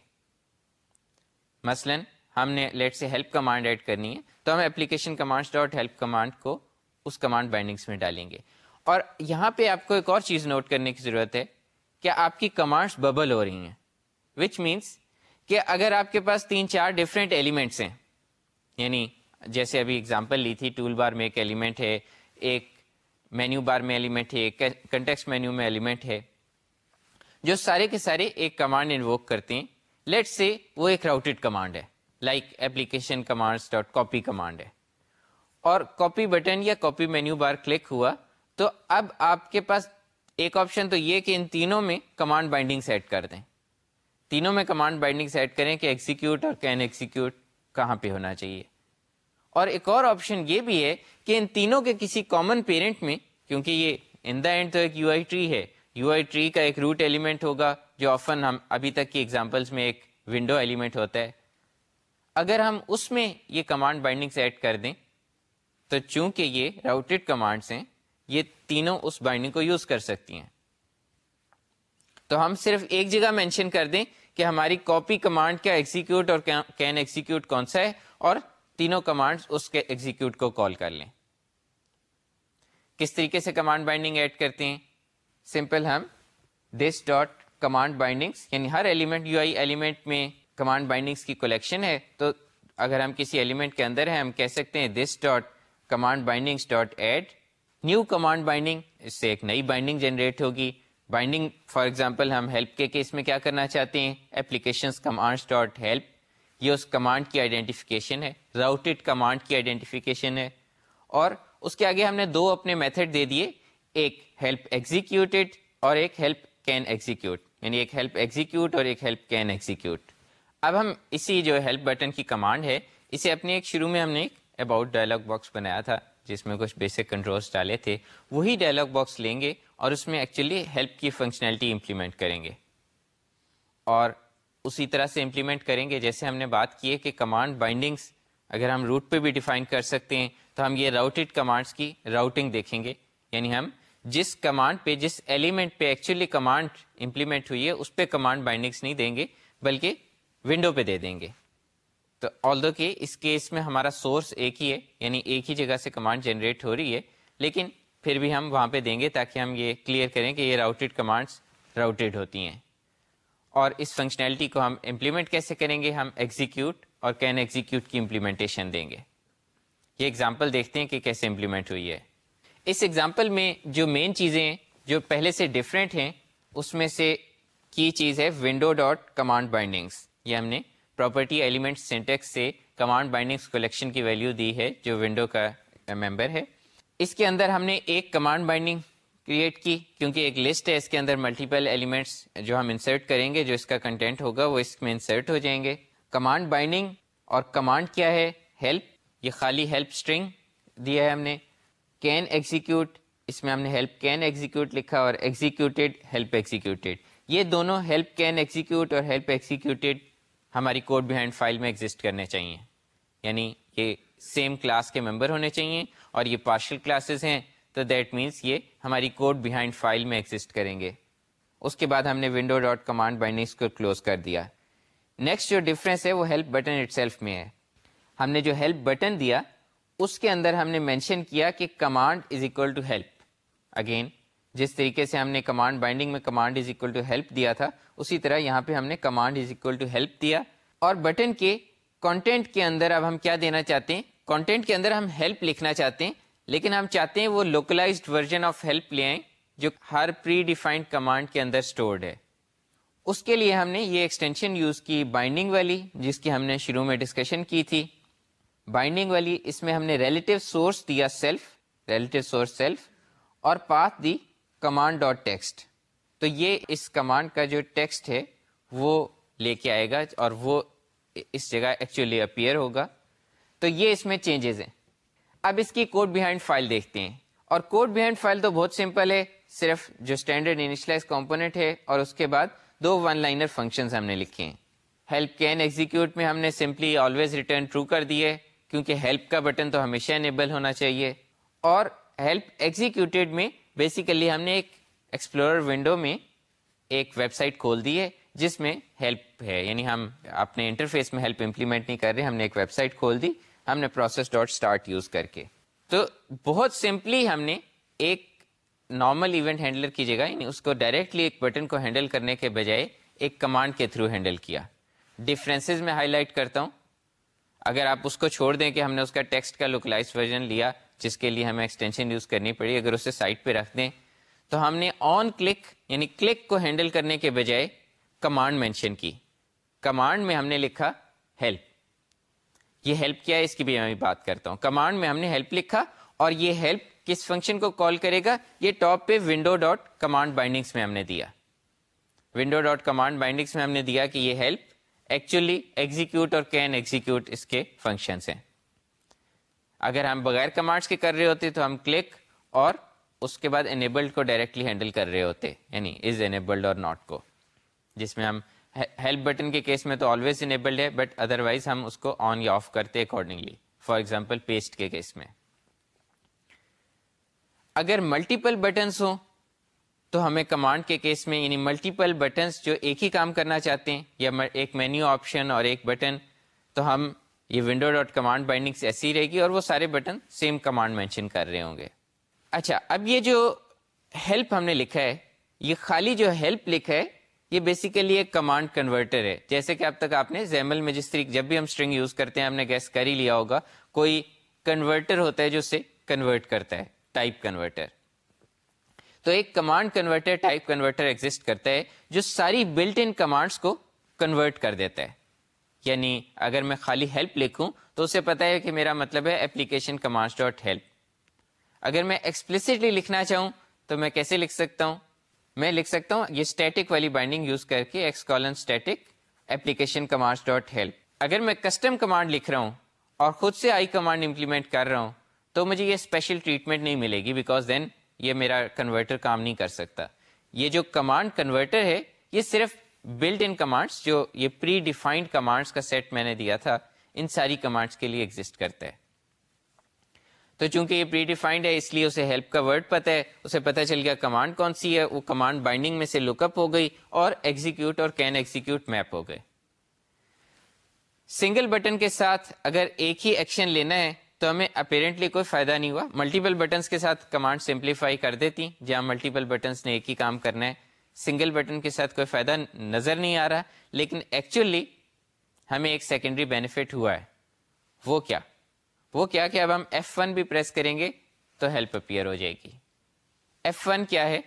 مثلا ہم نے لیٹ سے ہیلپ کمانڈ ایڈ کرنی ہے، تو ہم application command dot help command کو اس کمانڈ بائنڈنگس میں ڈالیں گے۔ اور یہاں پہ آپ کو ایک اور چیز نوٹ کرنے کی ضرورت ہے کہ آپ کی کمانڈس ببل ہو رہی ہیں۔ وچ مینس کہ اگر آپ کے پاس تین چار ڈفرینٹ ایلیمنٹس ہیں یعنی جیسے ابھی اگزامپل لی تھی ٹول بار میں ایک ایلیمنٹ ہے، ایک مینیو بار میں ایلیمنٹ ہے، ایک کنٹیکس مینیو میں ایلیمنٹ ہے، جو سارے کے سارے ایک کمانڈ انووک کرتے ہیں۔ لیٹ سے وہ ایک راؤٹیڈ کمانڈ ہے۔ Like application command dot copy command ہے اور کاپی بٹن یا کاپی مینیو بار کلک ہوا تو اب آپ کے پاس ایک آپشن تو یہ کہ ان تینوں میں کمانڈ بائنڈنگ سیٹ کر دیں تینوں میں کمانڈ بائنڈنگ سیٹ کریں کہ ایکسیکیوٹ اور کین ایکسیکیوٹ کہاں پہ ہونا چاہیے اور ایک اور آپشن یہ بھی ہے کہ ان تینوں کے کسی کامن پیرنٹ میں کیونکہ یہ ان دا اینڈ تو ایک یو آئی ٹری ہے یو آئی ٹری کا ایک روٹ ایلیمنٹ ہوگا جو آفن ہم ابھی تک کی ایگزامپلس میں ایک ونڈو ایلیمنٹ ہوتا ہے اگر ہم اس میں یہ کمانڈ بائنڈنگ سیٹ کر دیں، تو چونکہ یہ راؤٹیڈ کمانڈس ہیں، یہ تینوں اس بائنڈنگ کو یوز کر سکتی ہیں۔ تو ہم صرف ایک جگہ مینشن کر دیں کہ ہماری کاپی کمانڈ کا ایگزیکیوٹ اور کین ایگزیکیوٹ کون سا ہے، اور تینوں کمانڈ اس کے ایگزیکیوٹ کو کال کر لیں۔ کس طریقے سے کمانڈ بائنڈنگ ایڈ کرتے ہیں؟ سمپل ہم دس ڈاٹ کمانڈ بائنڈنگ یعنی ہر ایلیمنٹ یو آئی ایلیمنٹ میں کمانڈ بائنڈنگس کی کلیکشن ہے، تو اگر ہم کسی ایلیمنٹ کے اندر ہیں، ہم کہہ سکتے ہیں this dot command bindings dot add new command binding اس سے ایک نئی بائنڈنگ جنریٹ ہوگی۔ بائنڈنگ فار ایگزامپل ہم ہیلپ کے کیس میں کیا کرنا چاہتے ہیں؟ اپلیکیشنس کمانڈس ڈاٹ ہیلپ یہ اس کمانڈ کی آئیڈینٹیفیکیشن ہے راؤٹیڈ کمانڈ کی آئیڈینٹیفیکیشن ہے۔ اور اس کے آگے ہم نے دو اپنے میتھڈ دے دیے، ایک ہیلپ ایگزیکیوٹیڈ اور ایک ہیلپ کین ایگزیکیوٹ یعنی ایک ہیلپ ایگزیکیوٹ اور ایک ہیلپ کین ایگزیکیوٹ اب ہم اسی جو ہیلپ بٹن کی کمانڈ ہے، اسے اپنے ایک شروع میں ہم نے ایک اباؤٹ ڈائلاگ باکس بنایا تھا، جس میں کچھ بیسک کنٹرولس ڈالے تھے۔ وہی ڈائلاگ باکس لیں گے اور اس میں ایکچولی ہیلپ کی فنکشنلٹی امپلیمنٹ کریں گے۔ اور اسی طرح سے امپلیمنٹ کریں گے، جیسے ہم نے بات کی ہے کہ کمانڈ بائنڈنگس اگر ہم روٹ پہ بھی ڈیفائن کر سکتے ہیں، تو ہم یہ راؤٹیڈ کمانڈس کی راؤٹنگ دیکھیں گے۔ یعنی ہم جس کمانڈ پہ، جس ایلیمنٹ پہ ایکچولی کمانڈ امپلیمنٹ ہوئی ہے، اس پہ کمانڈ بائنڈنگس نہیں دیں گے، بلکہ ونڈو پہ دے دیں گے۔ تو آل دو کہ اس کیس میں ہمارا سورس ایک ہی ہے یعنی ایک ہی جگہ سے کمانڈ جنریٹ ہو رہی ہے، لیکن پھر بھی ہم وہاں پہ دیں گے تاکہ ہم یہ کلیئر کریں کہ یہ راؤٹیڈ کمانڈس راؤٹیڈ ہوتی ہیں۔ اور اس فنکشنلٹی کو ہم امپلیمنٹ کیسے کریں گے؟ ہم ایگزیکیوٹ اور کین ایگزیکیوٹ کی امپلیمنٹیشن دیں گے۔ یہ ایگزامپل دیکھتے ہیں کہ کیسے امپلیمنٹ ہوئی ہے۔ اس ایگزامپل میں جو مین چیزیں جو پہلے سے ڈفرینٹ ہیں، اس میں سے کی چیز ہے ونڈو ڈاٹ کمانڈ بائنڈنگس یہ ہم نے پراپرٹی ایلیمنٹ سینٹیکس سے کمانڈ بائنڈنگس کلیکشن کی ویلیو دی ہے، جو ونڈو کا ممبر ہے۔ اس کے اندر ہم نے ایک کمانڈ بائنڈنگ کریٹ کی، کیونکہ ایک لسٹ ہے، اس کے اندر ملٹیپل ایلیمنٹس جو ہم انسرٹ کریں گے، جو اس کا کنٹینٹ ہوگا، وہ اس میں انسرٹ ہو جائیں گے۔ کمانڈ بائنڈنگ اور کمانڈ کیا ہے؟ ہیلپ یہ خالی ہیلپ اسٹرنگ دیا ہے ہم نے۔ کین ایگزیکیوٹ اس میں ہم نے ہیلپ کین ایگزیکیوٹ لکھا اور ایگزیکیوٹیڈ ہیلپ ایگزیکیوٹیڈ یہ دونوں ہیلپ کین ایگزیکیوٹ اور ہیلپ ایگزیکیوٹیڈ ہماری کوڈ بیہائنڈ فائل میں ایگزٹ کرنے چاہیے۔ یعنی یہ سیم کلاس کے ممبر ہونے چاہیے اور یہ پارشل کلاسز ہیں، تو دیٹ مینس یہ ہماری کوڈ بیہائنڈ فائل میں ایگزٹ کریں گے۔ اس کے بعد ہم نے ونڈو ڈاٹ کمانڈ بائنڈنگس کو کلوز کر دیا۔ نیکسٹ جو ڈفرینس ہے وہ ہیلپ بٹن اٹ سیلف میں ہے۔ ہم نے جو ہیلپ بٹن دیا، اس کے اندر ہم نے مینشن کیا کہ command is equal to help again جس طریقے سے ہم نے کمانڈ بائنڈنگ میں command is equal to help دیا تھا، اسی طرح یہاں پہ ہم نے command is equal to help دیا۔ اور بٹن کے کانٹینٹ کے اندر اب ہم کیا دینا چاہتے ہیں؟ کانٹینٹ کے اندر ہم ہیلپ لکھنا چاہتے ہیں، لیکن ہم چاہتے ہیں وہ لوکلائزڈ ورژن آف ہیلپ لے آئیں جو ہر پری ڈیفائنڈ کمانڈ کے اندر اسٹورڈ ہے۔ اس کے لیے ہم نے یہ ایکسٹینشن یوز کی بائنڈنگ والی، جس کی ہم نے شروع میں ڈسکشن کی تھی۔ بائنڈنگ والی، اس میں ہم نے ریلیٹو سورس دیا سیلف ریلیٹو سورس سیلف اور پاتھ دی کمانڈ ڈاٹ ٹیکسٹ تو یہ اس کمانڈ کا جو ٹیکسٹ ہے، وہ لے کے آئے گا اور وہ اس جگہ ایکچولی اپیئر ہوگا. تو یہ اس میں چینجز ہیں. اب اس کی کوڈ بیہائنڈ فائل دیکھتے ہیں. اور کوڈ بیہائنڈ فائل تو بہت سمپل ہے. صرف جو اسٹینڈرڈ انیشلائز کمپونیٹ ہے اور اس کے بعد دو ون لائنر فنکشن ہم نے لکھے ہیں. ہیلپ کین ایگزیکیوٹ میں ہم نے سمپلی آلویز ریٹرن ٹرو کر دیے کیونکہ ہیلپ کا بٹن تو ہمیشہ انیبل ہونا چاہیے. اور ہیلپ ایگزیکیوٹیڈ میں بیسیکلی ہم نے ایک ایکسپلورر ونڈو میں ایک ویب سائٹ کھول دی ہے، جس میں ہیلپ ہے۔ یعنی ہم اپنے انٹرفیس میں ہیلپ امپلیمنٹ نہیں کر رہے، ہم نے ایک ویب سائٹ کھول دی، ہم نے پروسیس ڈاٹ اسٹارٹ یوز کر کے۔ تو بہت سمپلی ہم نے ایک نارمل ایونٹ ہینڈلر کی جگہ یعنی اس کو ڈائریکٹلی ایک بٹن کو ہینڈل کرنے کے بجائے ایک کمانڈ کے تھرو ہینڈل کیا۔ ڈفرینسز میں ہائی لائٹ کرتا ہوں۔ اگر آپ اس کو چھوڑ دیں کہ ہم نے اس کا ٹیکسٹ کا لوکلائز ورژن لیا جس کے لیے ہمیں ایکسٹینشن یوز کرنی پڑی، اگر اسے سائٹ پہ رکھ دیں، تو ہم نے آن کلک یعنی کلک کو ہینڈل کرنے کے بجائے کمانڈ مینشن کی۔ کمانڈ میں ہم نے لکھا ہیلپ یہ ہیلپ کیا ہے؟ اس کی بھی میں بات کرتا ہوں۔ کمانڈ میں ہم نے ہیلپ لکھا اور یہ ہیلپ کس فنکشن کو کال کرے گا؟ یہ ٹاپ پہ ونڈو ڈاٹ کمانڈ بائنڈنگس میں ہم نے دیا۔ ونڈو ڈاٹ کمانڈ بائنڈنگس میں ہم نے دیا کہ یہ ہیلپ ایکچولی ایگزیکیوٹ اور کین ایگزیکیوٹ اس کے فنکشنس ہیں۔ اگر ہم بغیر کمانڈس کے کر رہے ہوتے تو ہم کلک اور اس کے بعد انیبلڈ کو ڈائریکٹلی ہینڈل کر رہے ہوتے یعنی از انیبلڈ اور ناٹ کو۔ جس میں ہم ہیلپ بٹن کے کیس میں تو آلویز انیبلڈ ہے بٹ ادروائز ہم اس کو آن یا آف کرتے اکارڈنگلی فار ایگزامپل پیسٹ کے کیس میں۔ اگر ملٹیپل بٹنس ہوں تو ہمیں کمانڈ کے کیس میں یعنی ملٹیپل بٹنس جو ایک ہی کام کرنا چاہتے ہیں، یا ایک مینیو آپشن اور ایک بٹن تو ہم یہ ونڈو ڈاٹ کمانڈ بائنڈنگ ایسی رہے گی اور وہ سارے بٹن سیم کمانڈ مینشن کر رہے ہوں گے۔ اچھا اب یہ جو ہیلپ ہم نے لکھا ہے، یہ خالی جو ہیلپ لکھا ہے، یہ بیسیکلی ایک کمانڈ کنورٹر ہے۔ جیسے کہ اب تک آپ نے زیمل میں جس طریقے، جب بھی ہم اسٹرنگ یوز کرتے ہیں، ہم نے گیس کر ہی لیا ہوگا۔ کوئی کنورٹر ہوتا ہے جو اسے کنورٹ کرتا ہے ٹائپ کنورٹر تو ایک command converter type converter exit کرتا ہے، جو ساری بلٹ ان کمانڈس کو کنورٹ کر دیتا ہے۔ یعنی اگر میں خالی ہیلپ لکھوں تو اسے پتا ہے کہ میرا مطلب ہے اپلیکیشن کمانڈ ڈاٹ ہیلپ اگر میں ایکسپلسٹلی لکھنا چاہوں تو میں کیسے لکھ سکتا ہوں؟ میں لکھ سکتا ہوں یہ اسٹیٹک والی بائنڈنگ یوز کر کے X colon static application command dot help اگر میں کسٹم کمانڈ لکھ رہا ہوں اور خود سے آئی کمانڈ امپلیمنٹ کر رہا ہوں تو مجھے یہ اسپیشل ٹریٹمنٹ نہیں ملے گی بیکاز دین یہ میرا کنورٹر کام نہیں کر سکتا. یہ جو کمانڈ کنورٹر ہے یہ صرف بلڈ ان کمانڈس جو یہ پری ڈیفائنڈ کمانڈس کا سیٹ میں نے دیا تھا، ان ساری کمانڈس کے لیے ایگزٹ کرتا ہے تو چونکہ یہ پری ڈیفائنڈ ہے، اس لیے اسے ہیلپ کا ورڈ پتہ ہے، اسے پتہ چل گیا کمانڈ کون سی ہے، وہ کمانڈ بائنڈنگ میں سے لک اپ ہو گئی اور ایگزیکیوٹ اور کین ایگزیکیوٹ میپ ہو گئے۔ سنگل بٹن کے ساتھ اگر ایک ہی ایکشن لینا ہے، تو ہمیں اپیرنٹلی کوئی فائدہ نہیں ہوا۔ ملٹیپل بٹنس کے ساتھ کمانڈ سمپلیفائی کر دیتی، جہاں ملٹیپل بٹنس نے ایک ہی کام کرنا ہے۔ سنگل بٹن کے ساتھ کوئی فائدہ نظر نہیں آ رہا، لیکن ایکچولی ہمیں ایک سیکنڈری بینیفٹ ہوا ہے۔ وہ کیا؟ وہ کیا کہ اب ہم ایف ون بھی پریس کریں گے تو ہیلپ اپیئر ہو جائے گی۔ ایف ون کیا ہے؟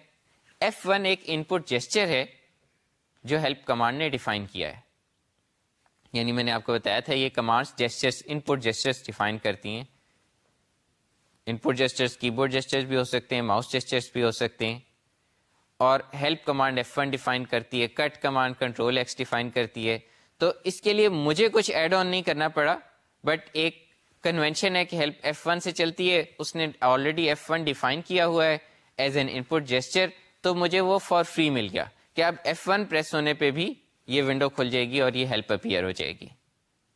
ایف ون ایک ان پٹ جیسچر ہے جو ہیلپ کمانڈ نے ڈیفائن کیا ہے۔ یعنی میں نے آپ کو بتایا تھا یہ command gestures input gestures define کرتی ہیں۔ Input gestures keyboard gestures بھی ہو سکتے ہیں ماؤس جیسچرس بھی ہو سکتے ہیں۔ اور help command F one define کرتی ہے cut command control X define کرتی ہے. تو اس کے لیے مجھے کچھ ایڈ آن نہیں کرنا پڑا بٹ ایک کنوینشن ہے کہ ہیلپ ایف ون سے چلتی ہے، اس نے آلریڈی ایف ون ڈیفائن کیا ہوا ہے as an input gesture تو مجھے وہ فار فری مل گیا. کہ اب ایف ون پریس ہونے پہ بھی یہ ونڈو کھل جائے گی اور یہ ہیلپ اپیئر ہو جائے گی.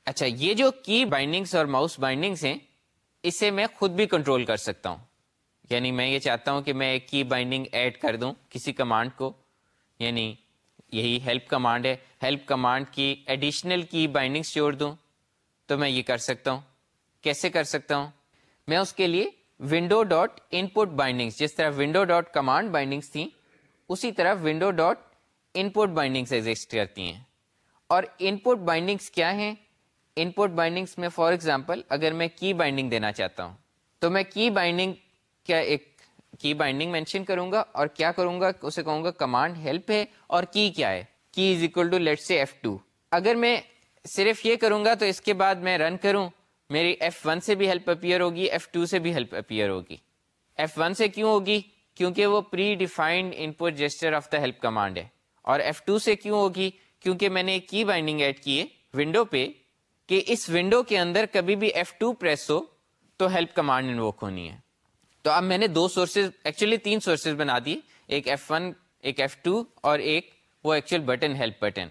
اچھا یہ جو کی بائنڈنگس اور ماؤس بائنڈنگس ہیں، اسے میں خود بھی کنٹرول کر سکتا ہوں. یعنی میں یہ چاہتا ہوں کہ میں ایک کی بائنڈنگ ایڈ کر دوں کسی کمانڈ کو یعنی یہی ہیلپ کمانڈ ہے، ہیلپ کمانڈ کی ایڈیشنل کی بائنڈنگس جوڑ دوں تو میں یہ کر سکتا ہوں۔ کیسے کر سکتا ہوں؟ میں اس کے لیے window dot input bindings جس طرح ونڈو ڈاٹ کمانڈ بائنڈنگس تھیں، اسی طرح window dot input bindings exist کرتی ہیں۔ اور ان پٹ بائنڈنگس کیا ہیں؟ ان پٹ بائنڈنگس میں فار ایگزامپل اگر میں کی بائنڈنگ دینا چاہتا ہوں، تو میں کی بائنڈنگ کیا ایک کی بائنڈنگ مینشن کروں گا اور کیا کروں گا؟ اسے کہوں گا کمانڈ ہیلپ ہے اور کی کیا ہے؟ Key is equal to let's say F two اگر میں صرف یہ کروں گا تو اس کے بعد میں رن کروں، میری ایف ون سے بھی ہیلپ اپیئر ہوگی ایف ٹو سے بھی ہیلپ اپیئر ہوگی۔ ایف ون سے کیوں ہوگی؟ کیونکہ وہ predefined input gesture of the help command ہے۔ اور ایف ٹو سے کیوں ہوگی؟ کیونکہ میں نے ایک کی بائنڈنگ ایڈ کی ہے ونڈو پہ کہ اس ونڈو کے اندر کبھی بھی ایف ٹو پریس ہو تو ہیلپ کمانڈ انووک ہونی ہے۔ تو اب میں نے دو سورسز ایکچولی تین سورسز بنا دی، ایک ایف ون ایک ایف ٹو اور ایک وہ ایکچوئل بٹن ہیلپ بٹن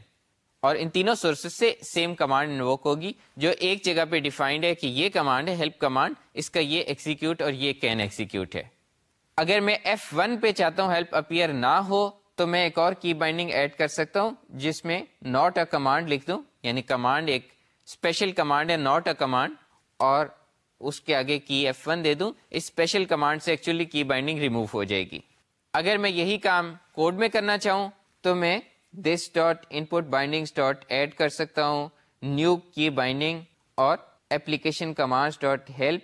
اور ان تینوں سورسز سے سیم کمانڈ انووک ہوگی، جو ایک جگہ پہ ڈیفائنڈ ہے کہ یہ کمانڈ ہے ہیلپ کمانڈ اس کا یہ ایکسیکیوٹ اور یہ کین ایکسیکیوٹ ہے۔ اگر میں ایف ون پہ چاہتا ہوں ہیلپ اپیئر نہ ہو، تو میں ایک اور کی بائنڈنگ ایڈ کر سکتا ہوں، جس میں ناٹ اے کمانڈ لکھ دوں یعنی کمانڈ ایک اسپیشل کمانڈ ہے ناٹ اے کمانڈ اور اس کے آگے کی ایف ون دے دوں اسپیشل کمانڈ سے ایکچولی کی بائنڈنگ ریموو ہو جائے گی۔ اگر میں یہی کام کوڈ میں کرنا چاہوں، تو میں this dot input binding dot add کر سکتا ہوں نیو کی بائنڈنگ اور اپلیکیشن کمانڈ ڈاٹ ہیلپ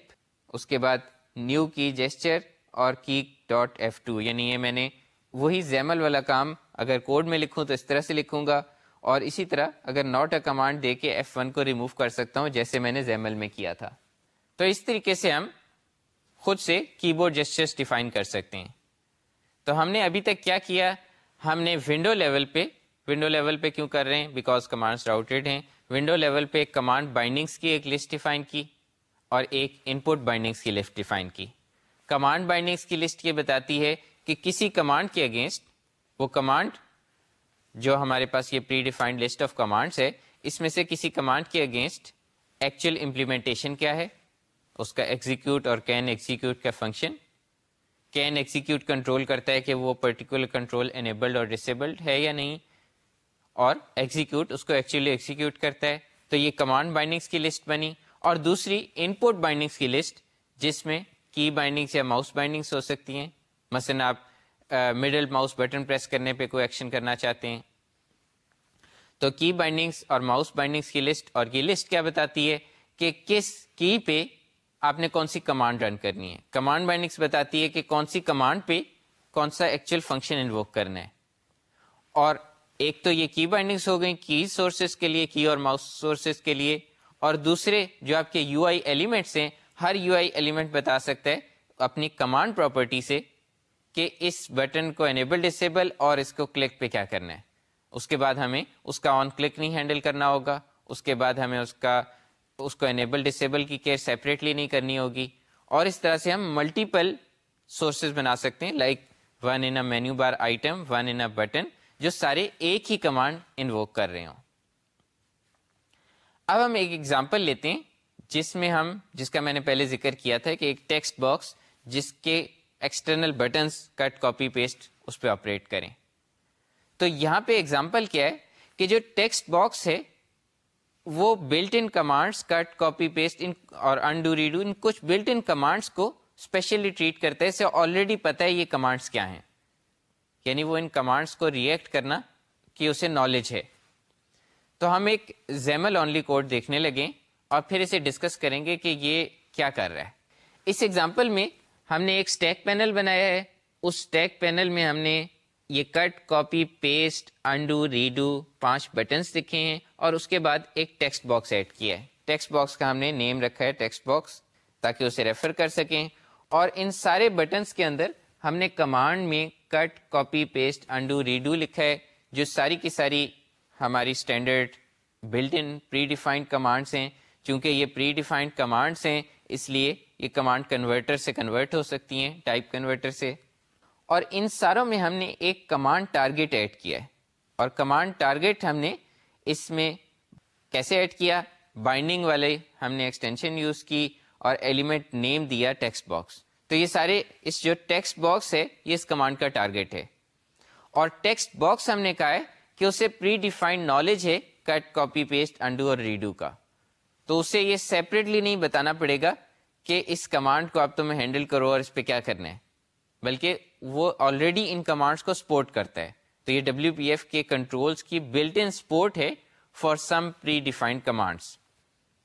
اس کے بعد نیو کی جیسچر اور کی ڈاٹ ایف ٹو یعنی یہ میں نے وہی زیمل والا کام اگر کوڈ میں لکھوں تو اس طرح سے لکھوں گا۔ اور اسی طرح اگر ناٹ اے کمانڈ دے کے ایف ون کو ریموو کر سکتا ہوں، جیسے میں نے زیمل میں کیا تھا۔ تو اس طریقے سے ہم خود سے کی بورڈ جسٹرس ڈیفائن کر سکتے ہیں۔ تو ہم نے ابھی تک کیا کیا؟ ہم نے ونڈو لیول پہ ونڈو لیول پہ کیوں کر رہے ہیں؟ بیکاز کمانڈس راؤٹیڈ ہیں۔ ونڈو لیول پہ ایک کمانڈ بائنڈنگس کی ایک لسٹ ڈیفائن کی اور ایک ان پٹ بائنڈنگس کی لسٹ ڈیفائن کی۔ کمانڈ بائنڈنگس کی لسٹ یہ بتاتی ہے کہ کسی کمانڈ کے اگینسٹ وہ کمانڈ جو ہمارے پاس یہ predefined list of commands ہے، اس میں سے کسی کمانڈ کے اگینسٹ ایکچوئل امپلیمنٹیشن کیا ہے؟ اس کا ایگزیکیوٹ اور کین ایگزیکیوٹ کا فنکشن کین ایگزیکیوٹ کنٹرول کرتا ہے کہ وہ پرٹیکولر کنٹرول انیبلڈ اور ڈسیبلڈ ہے یا نہیں. اور ایگزیکیوٹ اس کو ایکچولی ایگزیکیوٹ کرتا ہے. تو یہ کمانڈ بائنڈنگس کی لسٹ بنی. اور دوسری ان پٹ بائنڈنگس کی لسٹ جس میں کی بائنڈنگس یا ماؤس بائنڈنگس ہو سکتی ہیں. مثلا آپ مڈل ماؤس بٹن پریس کرنے پہ کوئی ایکشن کرنا چاہتے ہیں. تو کی بائنڈنگس اور ماؤس بائنڈنگس کی لسٹ اور یہ لسٹ کیا بتاتی ہے کہ کس کی پہ آپ نے کون سی کمانڈ رن کرنی ہے؟ کمانڈ بائنڈنگس بتاتی ہے کہ کون سی کمانڈ پہ کون سا ایکچوئل فنکشن انووک کرنا ہے۔ اور ایک تو یہ کی بائنڈنگس ہو گئی کی سورسز کے لیے کی اور ماؤس سورسز کے لیے۔ اور دوسرے جو آپ کے یو آئی ایلیمنٹس ہیں، ہر یو آئی ایلیمنٹ بتا سکتا ہے اپنی کمانڈ پراپرٹی سے کہ اس بٹن کو انیبل ڈسیبل اور اس کو کلک پہ کیا کرنا ہے۔ اس کے بعد ہمیں اس کا آن کلک نہیں ہینڈل کرنا ہوگا۔ اس کے بعد ہمیں اس کا اس کو انیبل ڈسیبل کی کیئر سیپریٹلی نہیں کرنی ہوگی۔ اور اس طرح سے ہم ملٹیپل سورسز بنا سکتے ہیں like one in menu bar item one in button جو سارے ایک ہی کمانڈ انووک کر رہے ہوں۔ اب ہم ایک ایگزامپل لیتے ہیں، جس میں ہم، جس کا میں نے پہلے ذکر کیا تھا کہ ایک ٹیکسٹ باکس جس کے external buttons cut copy paste اس پہ آپریٹ کریں۔ تو یہاں پہ ایگزامپل کیا ہے کہ جو ٹیکسٹ باکس ہے وہ built in commands cut copy paste ان اور انڈو ریڈو ان کچھ بلٹ ان کمانڈس کو اسپیشلی ٹریٹ کرتے ہیں۔ اسے آلریڈی پتہ ہے یہ کمانڈس کیا ہیں۔ یعنی وہ ان کمانڈس کو ریئیکٹ کرنا کہ اسے نالج ہے۔ تو ہم ایک زیمل اونلی کوڈ دیکھنے لگیں اور پھر اسے ڈسکس کریں گے کہ یہ کیا کر رہا ہے۔ اس ایگزامپل میں ہم نے ایک اسٹیک پینل بنایا ہے۔ اس اسٹیک پینل میں ہم نے یہ cut, copy, paste, undo, redo پانچ بٹنس دکھے ہیں اور اس کے بعد ایک ٹیکسٹ باکس ایڈ کیا ہے۔ ٹیکسٹ باکس کا ہم نے نیم رکھا ہے ٹیکسٹ باکس تاکہ اسے ریفر کر سکیں۔ اور ان سارے بٹنس کے اندر ہم نے کمانڈ میں cut, copy, paste, undo, redo لکھا ہے، جو ساری کی ساری ہماری standard built in predefined commands ہیں۔ چونکہ یہ پری ڈیفائنڈ کمانڈس ہیں، اس لیے یہ کمانڈ کنورٹر سے کنورٹ ہو سکتی ہیں، ٹائپ کنورٹر سے۔ اور ان ساروں میں ہم نے ایک کمانڈ ٹارگیٹ ایڈ کیا ہے۔ اور کمانڈ ٹارگیٹ ہم نے اس میں کیسے ایڈ کیا؟ بائنڈنگ والے ہم نے ایکسٹینشن یوز کی اور ایلیمنٹ نیم دیا ٹیکسٹ باکس تو یہ سارے اس جو ٹیکسٹ باکس ہے، یہ اس کمانڈ کا ٹارگیٹ ہے۔ اور ٹیکسٹ باکس ہم نے کہا ہے کہ اسے پری ڈیفائنڈ نالج ہے کٹ کاپی پیسٹ انڈو اور ریڈو کا۔ تو اسے یہ سیپریٹلی نہیں بتانا پڑے گا کہ اس کمانڈ کو اب تمہیں ہینڈل کرو اور اس پہ کیا کرنا ہے۔ بلکہ وہ آلریڈی ان کمانڈس کو سپورٹ کرتا ہے۔ تو یہ ڈبلو پی ایف کے کنٹرولس کی بلٹ ان سپورٹ ہے for some predefined commands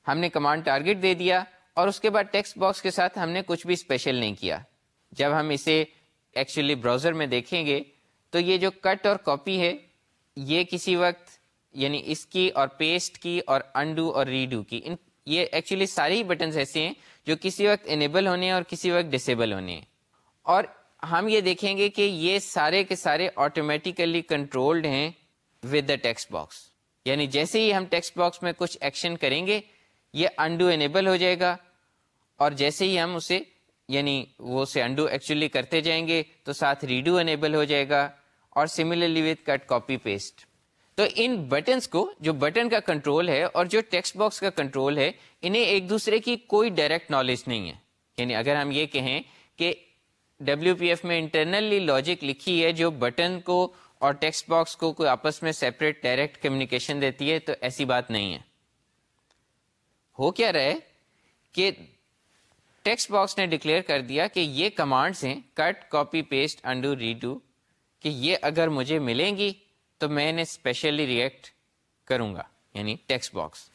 ہم نے کمانڈ ٹارگیٹ دے دیا اور اس کے بعد ٹیکسٹ باکس کے ساتھ ہم نے کچھ بھی اسپیشل نہیں کیا۔ جب ہم اسے ایکچولی براؤزر میں دیکھیں گے تو یہ جو کٹ اور کاپی ہے، یہ کسی وقت یعنی اس کی اور پیسٹ کی اور انڈو اور ریڈو کی، ان، یہ ایکچولی سارے ہی بٹنس ایسے ہیں جو کسی وقت انیبل ہونے ہیں اور کسی وقت ڈسیبل ہونے ہیں۔ اور ہم یہ دیکھیں گے کہ یہ سارے کے سارے آٹومیٹیکلی کنٹرولڈ ہیں ود دا ٹیکسٹ باکس یعنی جیسے ہی ہم ٹیکسٹ باکس میں کچھ ایکشن کریں گے، یہ انڈو انیبل ہو جائے گا۔ اور جیسے ہی ہم اسے یعنی وہ اسے انڈو ایکچولی کرتے جائیں گے، تو ساتھ ریڈو انیبل ہو جائے گا۔ اور similarly with cut copy paste تو ان بٹنس کو، جو بٹن کا کنٹرول ہے اور جو ٹیکسٹ باکس کا کنٹرول ہے، انہیں ایک دوسرے کی کوئی ڈائریکٹ نالج نہیں ہے۔ یعنی اگر ہم یہ کہیں کہ ڈبلو پی ایف میں انٹرنلی لاجک لکھی ہے جو بٹن کو اور ٹیکسٹ باکس کو کوئی آپس میں سیپریٹ ڈائریکٹ کمیونیکیشن دیتی ہے، تو ایسی بات نہیں ہے۔ ہو کیا رہے کہ ٹیکسٹ باکس نے ڈکلیئر کر دیا کہ یہ کمانڈس ہیں cut copy paste undo redo کہ یہ اگر مجھے ملیں گی تو میں نے اسپیشلی ریئیکٹ کروں گا یعنی ٹیکسٹ باکس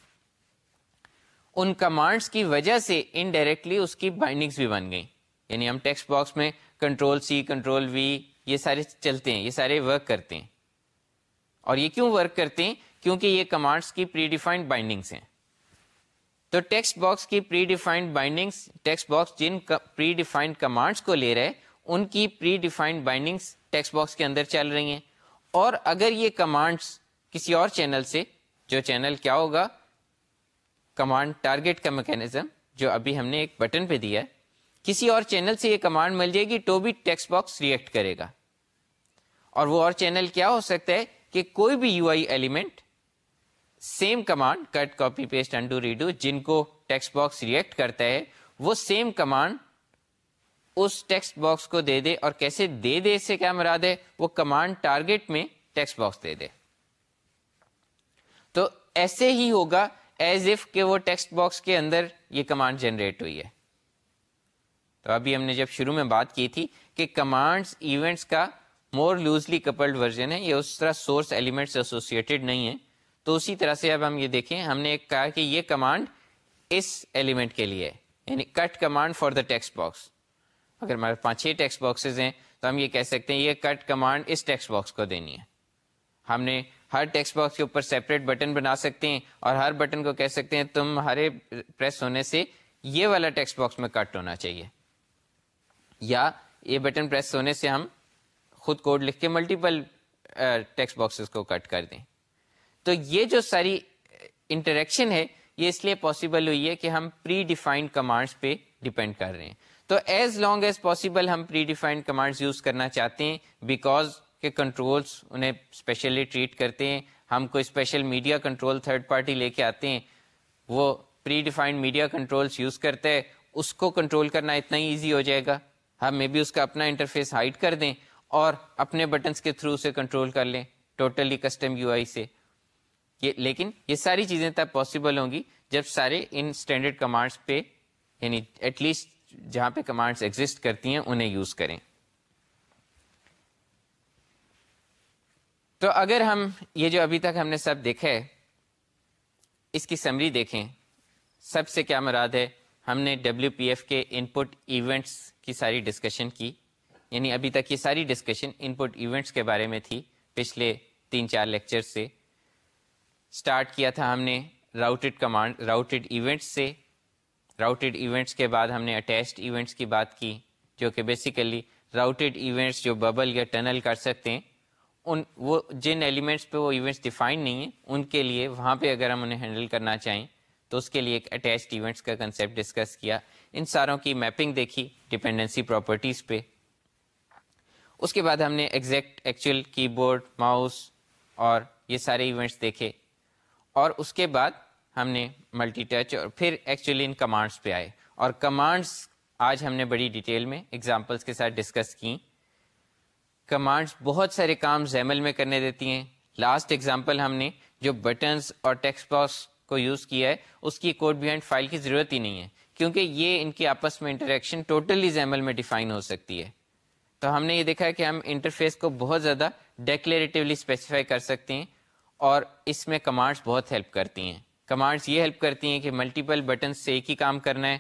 ان کمانڈس کی وجہ سے انڈائریکٹلی اس کی بائنڈنگس بھی بن گئی یعنی ہم ٹیکسٹ باکس میں کنٹرول سی، کنٹرول وی، یہ سارے چلتے ہیں، یہ سارے ورک کرتے ہیں۔ اور یہ کیوں ورک کرتے ہیں؟ کیونکہ یہ کمانڈس کی پری ڈیفائنڈ بائنڈنگس ہیں۔ تو ٹیکسٹ باکس کی predefined bindings text box جن پری ڈیفائنڈ کمانڈس کو لے رہے ان کی predefined bindings text box کے اندر چل رہی ہیں۔ اور اگر یہ کمانڈس کسی اور چینل سے، جو چینل کیا ہوگا؟ کمانڈ ٹارگیٹ کا میکینزم جو ابھی ہم نے ایک بٹن پہ دیا ہے کسی اور چینل سے یہ کمانڈ مل جائے گی، تو بھی ٹیکسٹ باکس ریئیکٹ کرے گا۔ اور وہ اور چینل کیا ہو سکتا ہے کہ کوئی بھی U I element same command, cut, copy, paste, undo, redo, جن کو ٹیکسٹ باکس ریئیکٹ کرتا ہے، وہ سیم کمانڈ اس ٹیکسٹ باکس کو دے دے۔ اور کیسے دے دے، اس سے کیا مراد ہے؟ وہ کمانڈ ٹارگیٹ میں ٹیکسٹ باکس دے دے۔ تو ایسے ہی ہوگا ایز اف کہ وہ ٹیکسٹ باکس کے اندر یہ کمانڈ جنریٹ ہوئی ہے۔ تو ابھی ہم نے جب شروع میں بات کی تھی کہ کمانڈس ایونٹس کا مور لوزلی کپلڈ ورژن ہے، یہ اس طرح سورس ایلیمنٹ ایسوسیٹیڈ نہیں ہے تو اسی طرح سے اب ہم یہ دیکھیں، ہم نے ایک کہا کہ یہ کمانڈ اس ایلیمنٹ کے لیے یعنی cut command for the text box اگر ہمارے پانچ چھ ٹیکسٹ باکسز ہیں، تو ہم یہ کہہ سکتے ہیں یہ کٹ کمانڈ اس ٹیکسٹ باکس کو دینی ہے۔ ہم نے ہر ٹیکسٹ باکس کے اوپر سیپریٹ بٹن بنا سکتے ہیں اور ہر بٹن کو کہہ سکتے ہیں تم ہر پریس ہونے سے یہ والا ٹیکسٹ باکس میں کٹ ہونا چاہیے۔ یا یہ بٹن پریس ہونے سے ہم خود کوڈ لکھ کے ملٹیپل ٹیکسٹ باکسز کو کٹ کر دیں۔ تو یہ جو ساری انٹریکشن ہے، یہ اس لیے پاسبل ہوئی ہے کہ ہم پری ڈیفائنڈ کمانڈس پہ ڈیپینڈ کر رہے ہیں۔ تو ایز لانگ ایز پاسبل ہم پری ڈیفائنڈ کمانڈس یوز کرنا چاہتے ہیں بیکاز کے کنٹرولس انہیں اسپیشلی ٹریٹ کرتے ہیں۔ ہم کوئی special media control third party لے کے آتے ہیں، وہ predefined media controls use کرتے ہیں اس کو کنٹرول کرنا اتنا ہی ایزی ہو جائے گا۔ ہم مے بی اس کا اپنا انٹرفیس ہائڈ کر دیں اور اپنے بٹنس کے تھرو سے کنٹرول کر لیں ٹوٹلی کسٹم یو آئی سے۔ یہ لیکن یہ ساری چیزیں تب پاسبل ہوں گی جب سارے ان اسٹینڈرڈ کمانڈس پہ یعنی ایٹ لیسٹ جہاں پہ کمانڈس ایگزٹ کرتی ہیں، انہیں یوز کریں۔ تو اگر ہم یہ جو ابھی تک ہم نے سب دیکھا ہے، اس کی سمری دیکھیں، سب سے کیا مراد ہے؟ ہم نے ڈبلو پی ایف کے ان پٹ ایونٹس کی ساری ڈسکشن کی۔ یعنی ابھی تک یہ ساری ڈسکشن ان پٹ ایونٹس کے بارے میں تھی، پچھلے تین چار لیکچر سے۔ اسٹارٹ کیا تھا ہم نے راؤٹڈ کمانڈ راؤٹڈ ایونٹس سے۔ راؤٹڈ ایونٹس کے بعد ہم نے اٹیچڈ ایونٹس کی بات کی، جو کہ بیسیکلی راؤٹڈ ایونٹس جو ببل یا ٹنل کر سکتے ہیں، ان وہ جن ایلیمنٹس پہ وہ ایونٹس ڈیفائن نہیں ہیں، ان کے لیے وہاں پہ اگر ہم انہیں ہینڈل کرنا چاہیں تو اس کے لیے ایک اٹیچڈ ایونٹس کا کنسیپٹ ڈسکس کیا۔ ان ساروں کی میپنگ دیکھی ڈپینڈنسی پراپرٹیز پہ۔ اس کے بعد ہم نے exact actual keyboard mouse اور یہ سارے ایونٹس دیکھے۔ اور اس کے بعد ہم نے ملٹی ٹچ اور پھر ایکچولی ان کمانڈس پہ آئے۔ اور کمانڈس آج ہم نے بڑی ڈیٹیل میں ایگزامپلس کے ساتھ ڈسکس کی۔ کمانڈس بہت سارے کام زیمل میں کرنے دیتی ہیں۔ لاسٹ ایگزامپل ہم نے جو بٹنس اور ٹیکسٹ باکس کو یوز کیا ہے، اس کی کوڈ بیہائنڈ فائل کی ضرورت ہی نہیں ہے، کیونکہ یہ ان کی آپس میں انٹریکشن ٹوٹلی زیمل میں ڈیفائن ہو سکتی ہے۔ تو ہم نے یہ دیکھا کہ ہم انٹرفیس کو بہت زیادہ ڈیکلیریٹیولی اسپیسیفائی کر سکتے ہیں اور اس میں کمانڈس بہت ہیلپ کرتی ہیں۔ کمانڈس یہ ہیلپ کرتی ہیں کہ ملٹیپل بٹن سے ایک ہی کام کرنا ہے،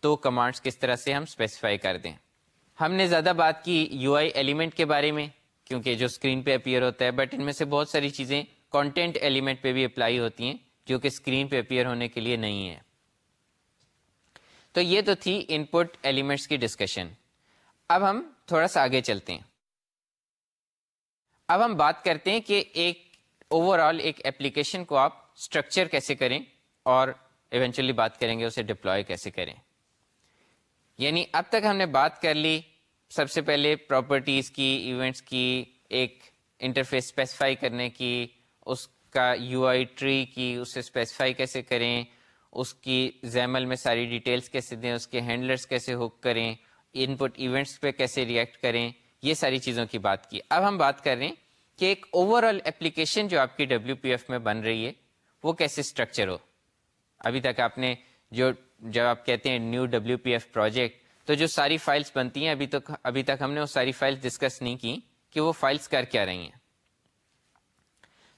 تو کمانڈس کس طرح سے ہم اسپیسیفائی کر دیں۔ ہم نے زیادہ بات کی یو آئی ایلیمنٹ کے بارے میں، کیونکہ جو اسکرین پہ اپیئر ہوتا ہے بٹ ان میں سے بہت ساری چیزیں کانٹینٹ ایلیمنٹ پہ بھی اپلائی ہوتی ہیں۔ جو کہ اسکرین پہ اپیئر ہونے کے لیے نہیں ہے۔ تو یہ تو تھی ان پٹ ایلیمنٹس کی ڈسکشن اب ہم تھوڑا سا آگے چلتے ہیں۔ اب ہم بات کرتے ہیں کہ ایک اوور آل ایک ایپلیکیشن کو آپ اسٹرکچر کیسے کریں اور ایونچولی بات کریں گے اسے ڈپلوائے کیسے کریں۔ یعنی اب تک ہم نے بات کر لی سب سے پہلے پراپرٹیز کی ایونٹس کی، ایک انٹرفیس اسپیسیفائی کرنے کی، اس کا یو آئی ٹری کی اسے اسپیسیفائی کیسے کریں، اس کی زیمل میں ساری ڈیٹیلز کیسے دیں، اس کے ہینڈلرس کیسے ہک کریں ان پٹ ایونٹس پہ کیسے ریئیکٹ کریں، یہ ساری چیزوں کی بات کی۔ اب ہم بات کر رہے ہیں کہ ایک اوور آل اپلیکیشن جو آپ کی ڈبلو پی ایف میں بن رہی ہے، وہ کیسے اسٹرکچر ہو؟ ابھی تک آپ نے جو جب آپ کہتے ہیں new W P F project تو جو ساری فائلس بنتی ہیں، ابھی تک ابھی تک ہم نے وہ ساری فائلس ڈسکس نہیں کی کہ وہ فائلس کر کیا رہی ہیں۔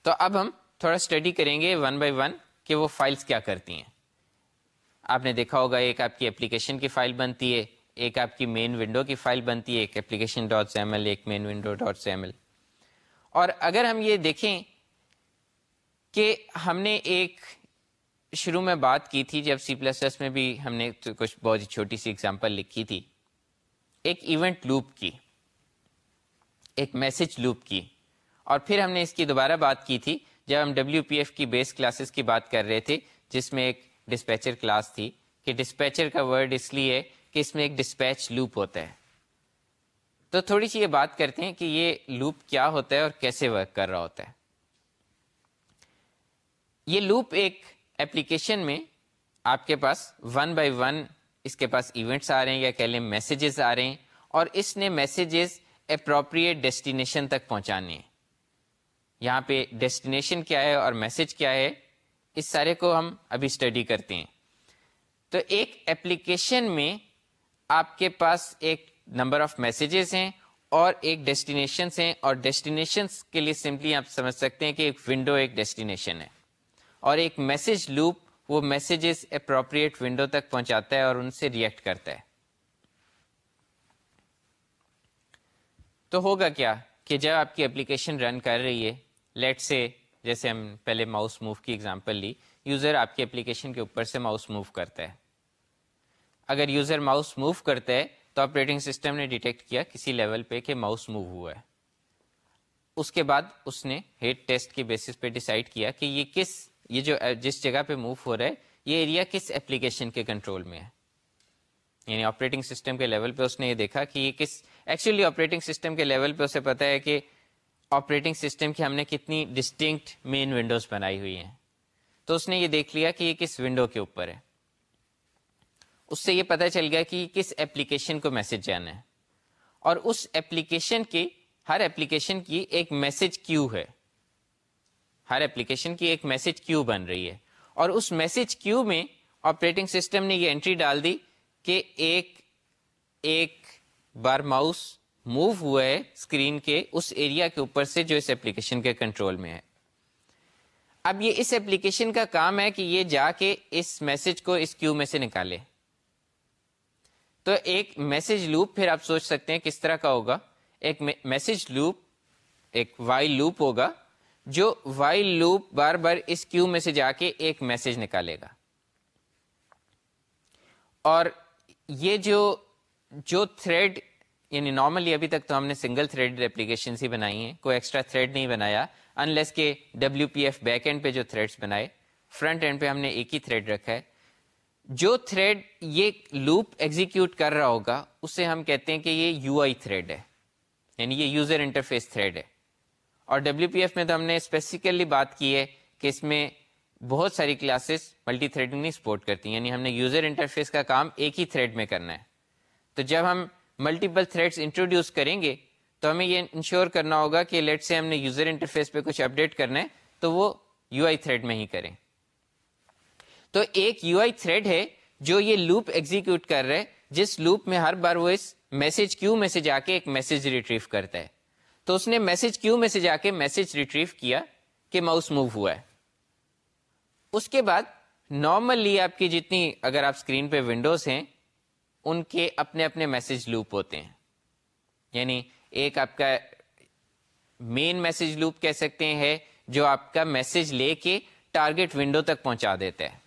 تو اب ہم تھوڑا اسٹڈی کریں گے ون بائی ون کہ وہ فائلس کیا کرتی ہیں۔ آپ نے دیکھا ہوگا ایک آپ کی اپلیکیشن کی فائل بنتی ہے، ایک آپ کی مین ونڈو کی فائل بنتی ہے، ایک application dot C M L ایک main window dot C M L اور اگر ہم یہ دیکھیں کہ ہم نے ایک شروع میں بات کی تھی، جب سی پلس ایس میں بھی ہم نے کچھ بہت ہی چھوٹی سی اگزامپل لکھی تھی۔ ایک ایونٹ لوپ کی، ایک میسج لوپ کی۔ اور پھر ہم نے اس کی دوبارہ بات کی تھی جب ہم ڈبلو پی ایف کی بیس کلاسز کی بات کر رہے تھے، جس میں ایک ڈسپیچر کلاس تھی، کہ ڈسپیچر کا ورڈ اس لیے کہ اس میں ایک ڈسپیچ لوپ ہوتا ہے۔ تو تھوڑی سی یہ بات کرتے ہیں کہ یہ لوپ کیا ہوتا ہے اور کیسے ورک کر رہا ہوتا ہے۔ یہ لوپ ایک ایپلیکیشن میں آپ کے پاس ون بائی ون اس کے پاس ایونٹس آ رہے ہیں یا کہہ لیں میسیجز آ رہے ہیں اور اس نے میسیجز اپروپریٹ ڈیسٹینیشن تک پہنچانے ہیں۔ یہاں پہ ڈیسٹینیشن کیا ہے اور میسج کیا ہے، اس سارے کو ہم ابھی اسٹڈی کرتے ہیں۔ تو ایک ایپلیکیشن میں آپ کے پاس ایک نمبر آف میسیجز ہیں اور ایک ڈیسٹینیشنس ہیں اور ڈیسٹینیشنس کے لیے سمپلی آپ سمجھ سکتے ہیں کہ ایک ونڈو ایک ڈیسٹینیشن ہے۔ اور ایک میسج لوپ وہ میسیجز اپروپریٹ ونڈو تک پہنچاتا ہے اور ان سے ریئیکٹ کرتا ہے۔ تو ہوگا کیا کہ جب آپ کی اپلیکیشن رن کر رہی ہے لیٹ سے جیسے ہم پہلے ماؤس موو کی ایگزامپل لی یوزر آپ کی اپلیکیشن کے اوپر سے ماؤس موو کرتا ہے۔ اگر یوزر ماؤس موو کرتا ہے، تو آپریٹنگ سسٹم نے ڈیٹیکٹ کیا کسی لیول پہ کہ ماؤس موو ہوا ہے۔ اس کے بعد اس نے ہیڈ ٹیسٹ کے بیسس پہ ڈیسائیڈ کیا کہ یہ کس، یہ جو، جس جگہ پہ موو ہو رہا ہے، یہ ایریا کس اپلیکیشن کے کنٹرول میں ہے۔ یعنی آپریٹنگ سسٹم کے لیول پہ اس نے یہ دیکھا کہ یہ کس ایکچولی آپریٹنگ سسٹم کے لیول پہ اسے پتا ہے کہ آپریٹنگ سسٹم کی ہم نے کتنی ڈسٹنکٹ مین ونڈوز بنائی ہوئی ہیں۔ تو اس نے یہ دیکھ لیا کہ یہ کس ونڈو کے اوپر ہے۔ اس سے یہ پتا چل گیا کہ کس ایپلیکیشن کو میسج جانا ہے۔ اور اس ایپلیکیشن کی ہر ایپلیکیشن کی ایک میسج کیو ہے۔ ہر ایپلیکیشن کی ایک میسج کیو بن رہی ہے۔ اور اس میسج کیو میں آپریٹنگ سسٹم نے یہ انٹری ڈال دی کہ ایک ایک بار ماؤس موو ہوا ہے اسکرین کے اس ایریا کے اوپر سے جو اس ایپلیکیشن کے کنٹرول میں ہے۔ اب یہ اس ایپلیکیشن کا کام ہے کہ یہ جا کے اس میسج کو اس کیو میں سے نکالے۔ تو ایک میسج لوپ پھر آپ سوچ سکتے ہیں کس طرح کا ہوگا۔ ایک میسج لوپ ایک وائی لوپ ہوگا، جو وائی لوپ بار بار اس کیو میں سے جا کے ایک میسج نکالے گا۔ اور یہ جو جو تھریڈ یعنی نارملی ابھی تک تو ہم نے سنگل تھریڈ اپلیکیشن ہی بنائی ہیں، کوئی ایکسٹرا تھریڈ نہیں بنایا انلیس کے W P F back end پہ جو تھریڈس بنائے فرنٹ اینڈ پہ ہم نے ایک ہی تھریڈ رکھا ہے۔ جو تھریڈ یہ لوپ ایگزیکیوٹ کر رہا ہوگا، اسے ہم کہتے ہیں کہ یہ یو آئی تھریڈ ہے یعنی یہ یوزر انٹرفیس تھریڈ ہے۔ اور ڈبلو پی ایف میں تو ہم نے اسپیسیکلی بات کی ہے کہ اس میں بہت ساری کلاسز ملٹی تھریڈنگ نہیں سپورٹ کرتی یعنی ہم نے یوزر انٹرفیس کا کام ایک ہی تھریڈ میں کرنا ہے۔ تو جب ہم ملٹیپل تھریڈس انٹروڈیوس کریں گے، تو ہمیں یہ انشور کرنا ہوگا کہ لیٹ سے ہم نے یوزر انٹرفیس پہ کچھ اپڈیٹ کرنا ہے، تو وہ یو آئی تھریڈ میں ہی کریں۔ تو ایک یو آئی تھریڈ ہے جو یہ لوپ ایگزیکیوٹ کر رہے جس لوپ میں ہر بار وہ اس میسج کیو میں سے جا کے ایک میسج ریٹریو کرتا ہے۔ تو اس نے میسج کیو میں سے جا کے میسج ریٹریو کیا کہ ماؤس موو ہوا ہے۔ اس کے بعد نارملی آپ کی جتنی اگر آپ اسکرین پہ ونڈوز ہیں ان کے اپنے اپنے میسج لوپ ہوتے ہیں۔ یعنی ایک آپ کا مین میسج لوپ کہہ سکتے ہیں جو آپ کا میسج لے کے ٹارگیٹ ونڈو تک پہنچا دیتا ہے۔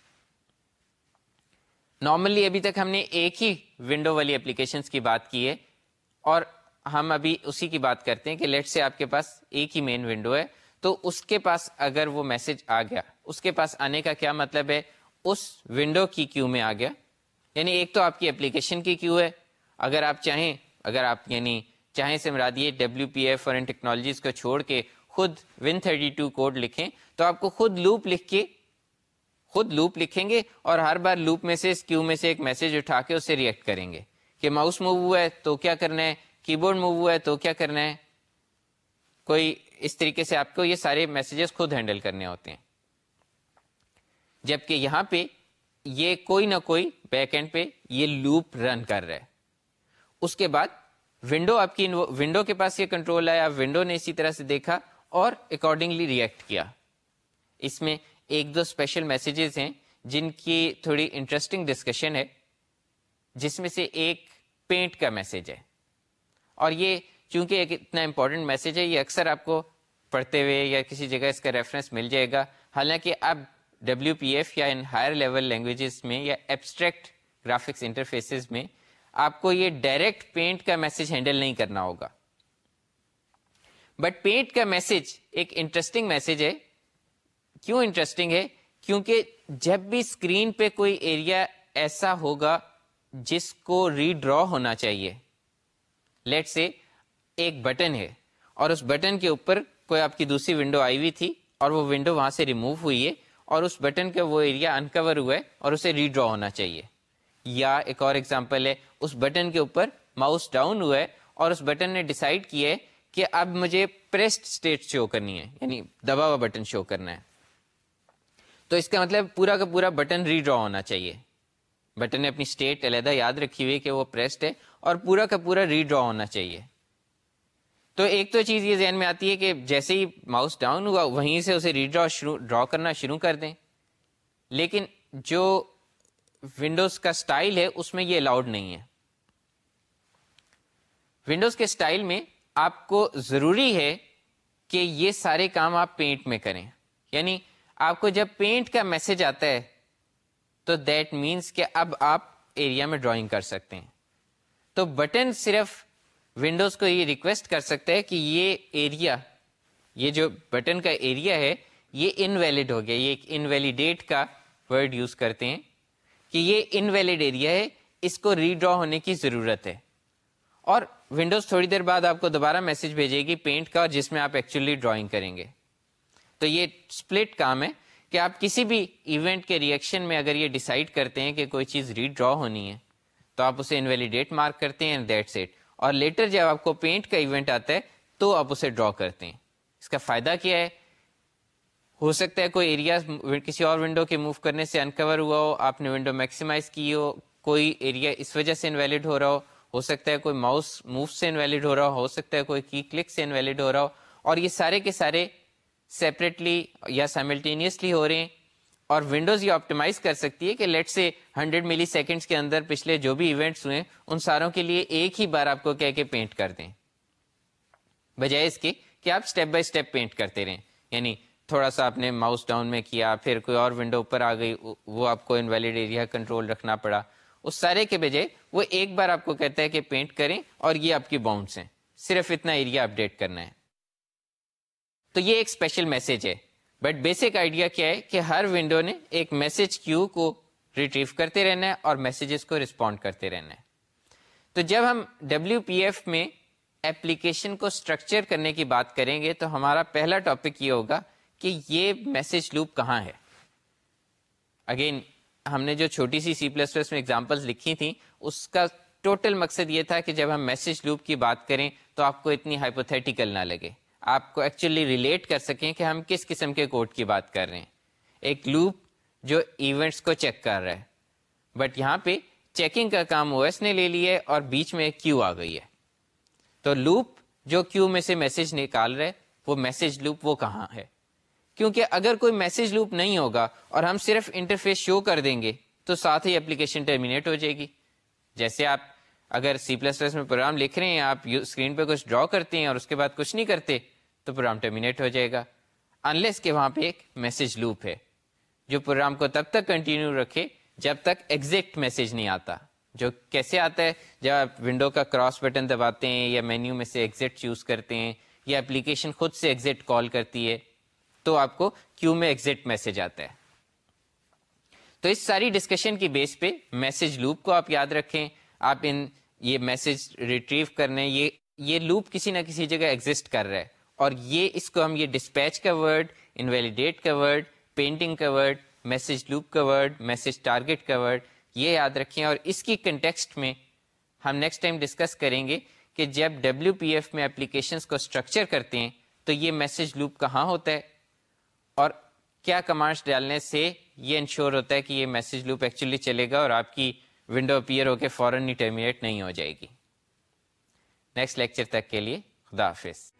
نارملی ابھی تک ہم نے ایک ہی ونڈو والی اپلیکیشن کی بات کی ہے اور ہم ابھی اسی کی بات کرتے ہیں کہ لیٹ سے آپ کے پاس ایک ہی مین ونڈو ہے تو اس کے پاس اگر وہ میسج آ گیا، اس کے پاس آنے کا کیا مطلب ہے؟ اس ونڈو کی کیو میں آ گیا۔ یعنی ایک تو آپ کی اپلیکیشن کی کیو ہے۔ اگر آپ چاہیں، اگر آپ یعنی چاہیں سے مراد یہ ڈبلو پی ایف اور ان ٹیکنالوجیز کو چھوڑ کے خود ون تھرٹی ٹو کوڈ لکھیں، تو آپ کو خود لوپ لکھ کے، خود لوپ لکھیں گے اور ہر بار لوپ میں سے، اس کیو میں سے ایک میسج اٹھا کے اسے ریئیکٹ کریں گے کہ ماؤس موو ہوا ہے تو کیا کرنا ہے؟ کی بورڈ موو ہوا ہے تو کیا کرنا ہے؟ کوئی اس طریقے سے آپ کو یہ سارے میسیجز خود ہینڈل کرنے ہوتے ہیں۔ جبکہ یہاں پہ یہ کوئی نہ کوئی بیک اینڈ پہ یہ لوپ رن کر رہا ہے۔ اس کے بعد ونڈو آپ کی ونڈو کے پاس یہ کنٹرول آیا ونڈو نے اسی طرح سے دیکھا اور اکارڈنگلی ریئیکٹ کیا۔ اس میں ایک دو اسپیشل میسیجز ہیں جن کی تھوڑی انٹرسٹنگ ڈسکشن ہے، جس میں سے ایک پینٹ کا میسج ہے۔ اور یہ چونکہ ایک اتنا امپورٹنٹ میسج ہے، یہ اکثر آپ کو پڑھتے ہوئے یا کسی جگہ اس کا ریفرنس مل جائے گا۔ حالانکہ اب ڈبلیو پی ایف یا ان ہائر لیول لینگویجز میں یا ایبسٹریکٹ گرافکس انٹرفیسز میں آپ کو یہ ڈائریکٹ پینٹ کا میسج ہینڈل نہیں کرنا ہوگا۔ بٹ پینٹ کا میسج ایک انٹرسٹنگ میسج ہے۔ کیوں انٹرسٹنگ ہے؟ کیونکہ جب بھی اسکرین پہ کوئی ایریا ایسا ہوگا جس کو ریڈرا ہونا چاہیے۔ لیٹ سے ایک بٹن ہے اور اس بٹن کے اوپر کوئی آپ کی دوسری ونڈو آئی ہوئی تھی اور وہ ونڈو وہاں سے ریموو ہوئی ہے۔ اور اس بٹن کا وہ ایریا انکور ہوا ہے اور اسے ریڈرا ہونا چاہیے۔ یا ایک اور ایگزامپل ہے، اس بٹن کے اوپر ماؤس ڈاؤن ہوا ہے اور اس بٹن نے ڈیسائیڈ کیا ہے کہ اب مجھے پریسڈ اسٹیٹ شو کرنی ہے یعنی دبا ہوا بٹن شو کرنا ہے۔ تو اس کا مطلب پورا کا پورا بٹن ریڈرا ہونا چاہیے۔ بٹن نے اپنی اسٹیٹ علیحدہ یاد رکھی ہوئی کہ وہ پریسڈ ہے اور پورا کا پورا ریڈرا ہونا چاہیے۔ تو ایک تو چیز یہ ذہن میں آتی ہے کہ جیسے ہی ماؤس ڈاؤن ہوا، وہیں سے اسے ریڈرا شروع ڈرا کرنا شروع کر دیں۔ لیکن جو ونڈوز کا سٹائل ہے، اس میں یہ الاؤڈ نہیں ہے۔ ونڈوز کے سٹائل میں آپ کو ضروری ہے کہ یہ سارے کام آپ پینٹ میں کریں۔ یعنی آپ کو جب پینٹ کا میسج آتا ہے، تو دیٹ مینس کہ اب آپ ایریا میں ڈرائنگ کر سکتے ہیں۔ تو بٹن صرف ونڈوز کو یہ ریکویسٹ کر سکتا ہے کہ یہ ایریا یہ جو بٹن کا ایریا ہے، یہ انویلڈ ہو گیا۔ یہ ایک انویلیڈیٹ کا ورڈ یوز کرتے ہیں کہ یہ انویلڈ ایریا ہے، اس کو ریڈرا ہونے کی ضرورت ہے۔ اور ونڈوز تھوڑی دیر بعد آپ کو دوبارہ میسج بھیجے گی پینٹ کا، جس میں آپ ایکچولی ڈرائنگ کریں گے۔ تو یہ اسپلٹ کام ہے کہ آپ کسی بھی ایونٹ کے ریئیکشن میں اگر یہ ڈیسائیڈ کرتے ہیں کہ کوئی چیز ریڈرا ہونی ہے، تو آپ اسے انویلیڈیٹ مارک کرتے ہیں دیٹ سیٹ اور لیٹر جب آپ کو پینٹ کا ایونٹ آتا ہے تو آپ اسے ڈرا کرتے ہیں۔ اس کا فائدہ کیا ہے؟ ہو سکتا ہے کوئی ایریا کسی اور ونڈو کے موو کرنے سے انکور ہوا ہو، آپ نے ونڈو میکسیمائز کی ہو، کوئی ایریا اس وجہ سے انویلڈ ہو رہا ہو۔ ہو سکتا ہے کوئی ماؤس موو سے انویلڈ ہو رہا ہو ہو سکتا ہے کوئی کی کلک سے انویلڈ ہو رہا ہو۔ اور یہ سارے کے سارے سیپریٹلی یا سائملٹینیسلی ہو رہے ہیں۔ اور ونڈوز یہ آپٹیمائز کر سکتی ہے کہ لیٹ سے ہنڈریڈ ملی سیکنڈس کے اندر پچھلے جو بھی ایونٹس ہوئے، ان ساروں کے لیے ایک ہی بار آپ کو کہہ کے پینٹ کر دیں۔ بجائے اس کے کہ آپ اسٹیپ بائی اسٹیپ پینٹ کرتے رہیں۔ یعنی تھوڑا سا آپ نے ماؤس ڈاؤن میں کیا، پھر کوئی اور ونڈو اوپر آ گئی، وہ آپ کو انویلڈ ایریا کنٹرول رکھنا پڑا۔ اس سارے کے بجائے وہ ایک بار آپ کو کہتا ہے کہ پینٹ کریں اور یہ آپ کی باؤنڈس ہیں۔ صرف اتنا ایریا اپڈیٹ کرنا ہے۔ تو یہ ایک اسپیشل میسج ہے۔ بٹ بیسک آئیڈیا کیا ہے کہ ہر ونڈو نے ایک میسج کیو کو ریٹریو کرتے رہنا ہے اور میسیجز کو رسپونڈ کرتے رہنا ہے تو جب ہم ڈبلو پی ایف میں ایپلیکیشن کو اسٹرکچر کرنے کی بات کریں گے تو ہمارا پہلا ٹاپک یہ ہوگا کہ یہ میسج لوپ کہاں ہے. اگین ہم نے جو چھوٹی سی سی پلس پلس میں ایگزامپلس لکھی تھیں، اس کا ٹوٹل مقصد یہ تھا کہ جب ہم میسج لوپ کی بات کریں تو آپ کو اتنی ہائپوتھیٹیکل نہ لگے۔ آپ کو ایکچولی ریلیٹ کر سکیں کہ ہم کس قسم کے کوڈ کی بات کر رہے ہیں۔ ایک لوپ جو ایونٹس کو چیک کر رہا ہے۔ بٹ یہاں پہ چیکنگ کا کام او ایس نے لے لیا ہے اور بیچ میں کیو آ گئی ہے۔ تو لوپ جو کیو میں سے میسج نکال رہے وہ میسج لوپ وہ کہاں ہے؟ کیونکہ اگر کوئی میسج لوپ نہیں ہوگا اور ہم صرف انٹرفیس شو کر دیں گے، تو ساتھ ہی اپلیکیشن ٹرمینیٹ ہو جائے گی۔ جیسے آپ اگر سی پلس پلس میں پروگرام لکھ رہے ہیں، آپ اسکرین پہ کچھ ڈرا کرتے ہیں اور اس کے بعد کچھ نہیں کرتے، تو پروگرام ٹرمینیٹ ہو جائے گا۔ انلیس کہ وہاں پہ ایک میسج لوپ ہے، جو پروگرام کو تب تک کنٹینیو رکھے جب تک ایگزیکٹ میسج نہیں آتا۔ جو کیسے آتا ہے؟ جب آپ ونڈو کا کراس بٹن دباتے ہیں یا مینیو میں سے ایگزٹ چوز کرتے ہیں یا اپلیکیشن خود سے ایگزٹ کال کرتی ہے، تو آپ کو کیو میں ایگزٹ میسج آتا ہے۔ تو اس ساری ڈسکشن کی بیس پہ میسج لوپ کو آپ یاد رکھیں۔ آپ ان یہ میسج ریٹریو کرنے، یہ یہ لوپ کسی نہ کسی جگہ ایگزٹ کر رہا ہے۔ اور یہ اس کو ہم، یہ ڈسپیچ کا ورڈ انویلیڈیٹ کا ورڈ پینٹنگ کا ورڈ میسج لوپ کا ورڈ میسج ٹارگیٹ کا ورڈ یہ یاد رکھیں۔ اور اس کی کنٹیکسٹ میں ہم نیکسٹ ٹائم ڈسکس کریں گے کہ جب ڈبلو پی ایف میں اپلیکیشنس کو اسٹرکچر کرتے ہیں، تو یہ میسج لوپ کہاں ہوتا ہے؟ اور کیا کمانڈس ڈالنے سے یہ انشور ہوتا ہے کہ یہ میسج لوپ ایکچولی چلے گا اور آپ کی ونڈو اپیئر ہو کے فوراً ٹرمینیٹ نہیں ہو جائے گی۔ نیکسٹ لیکچر تک کے لیے خدا حافظ۔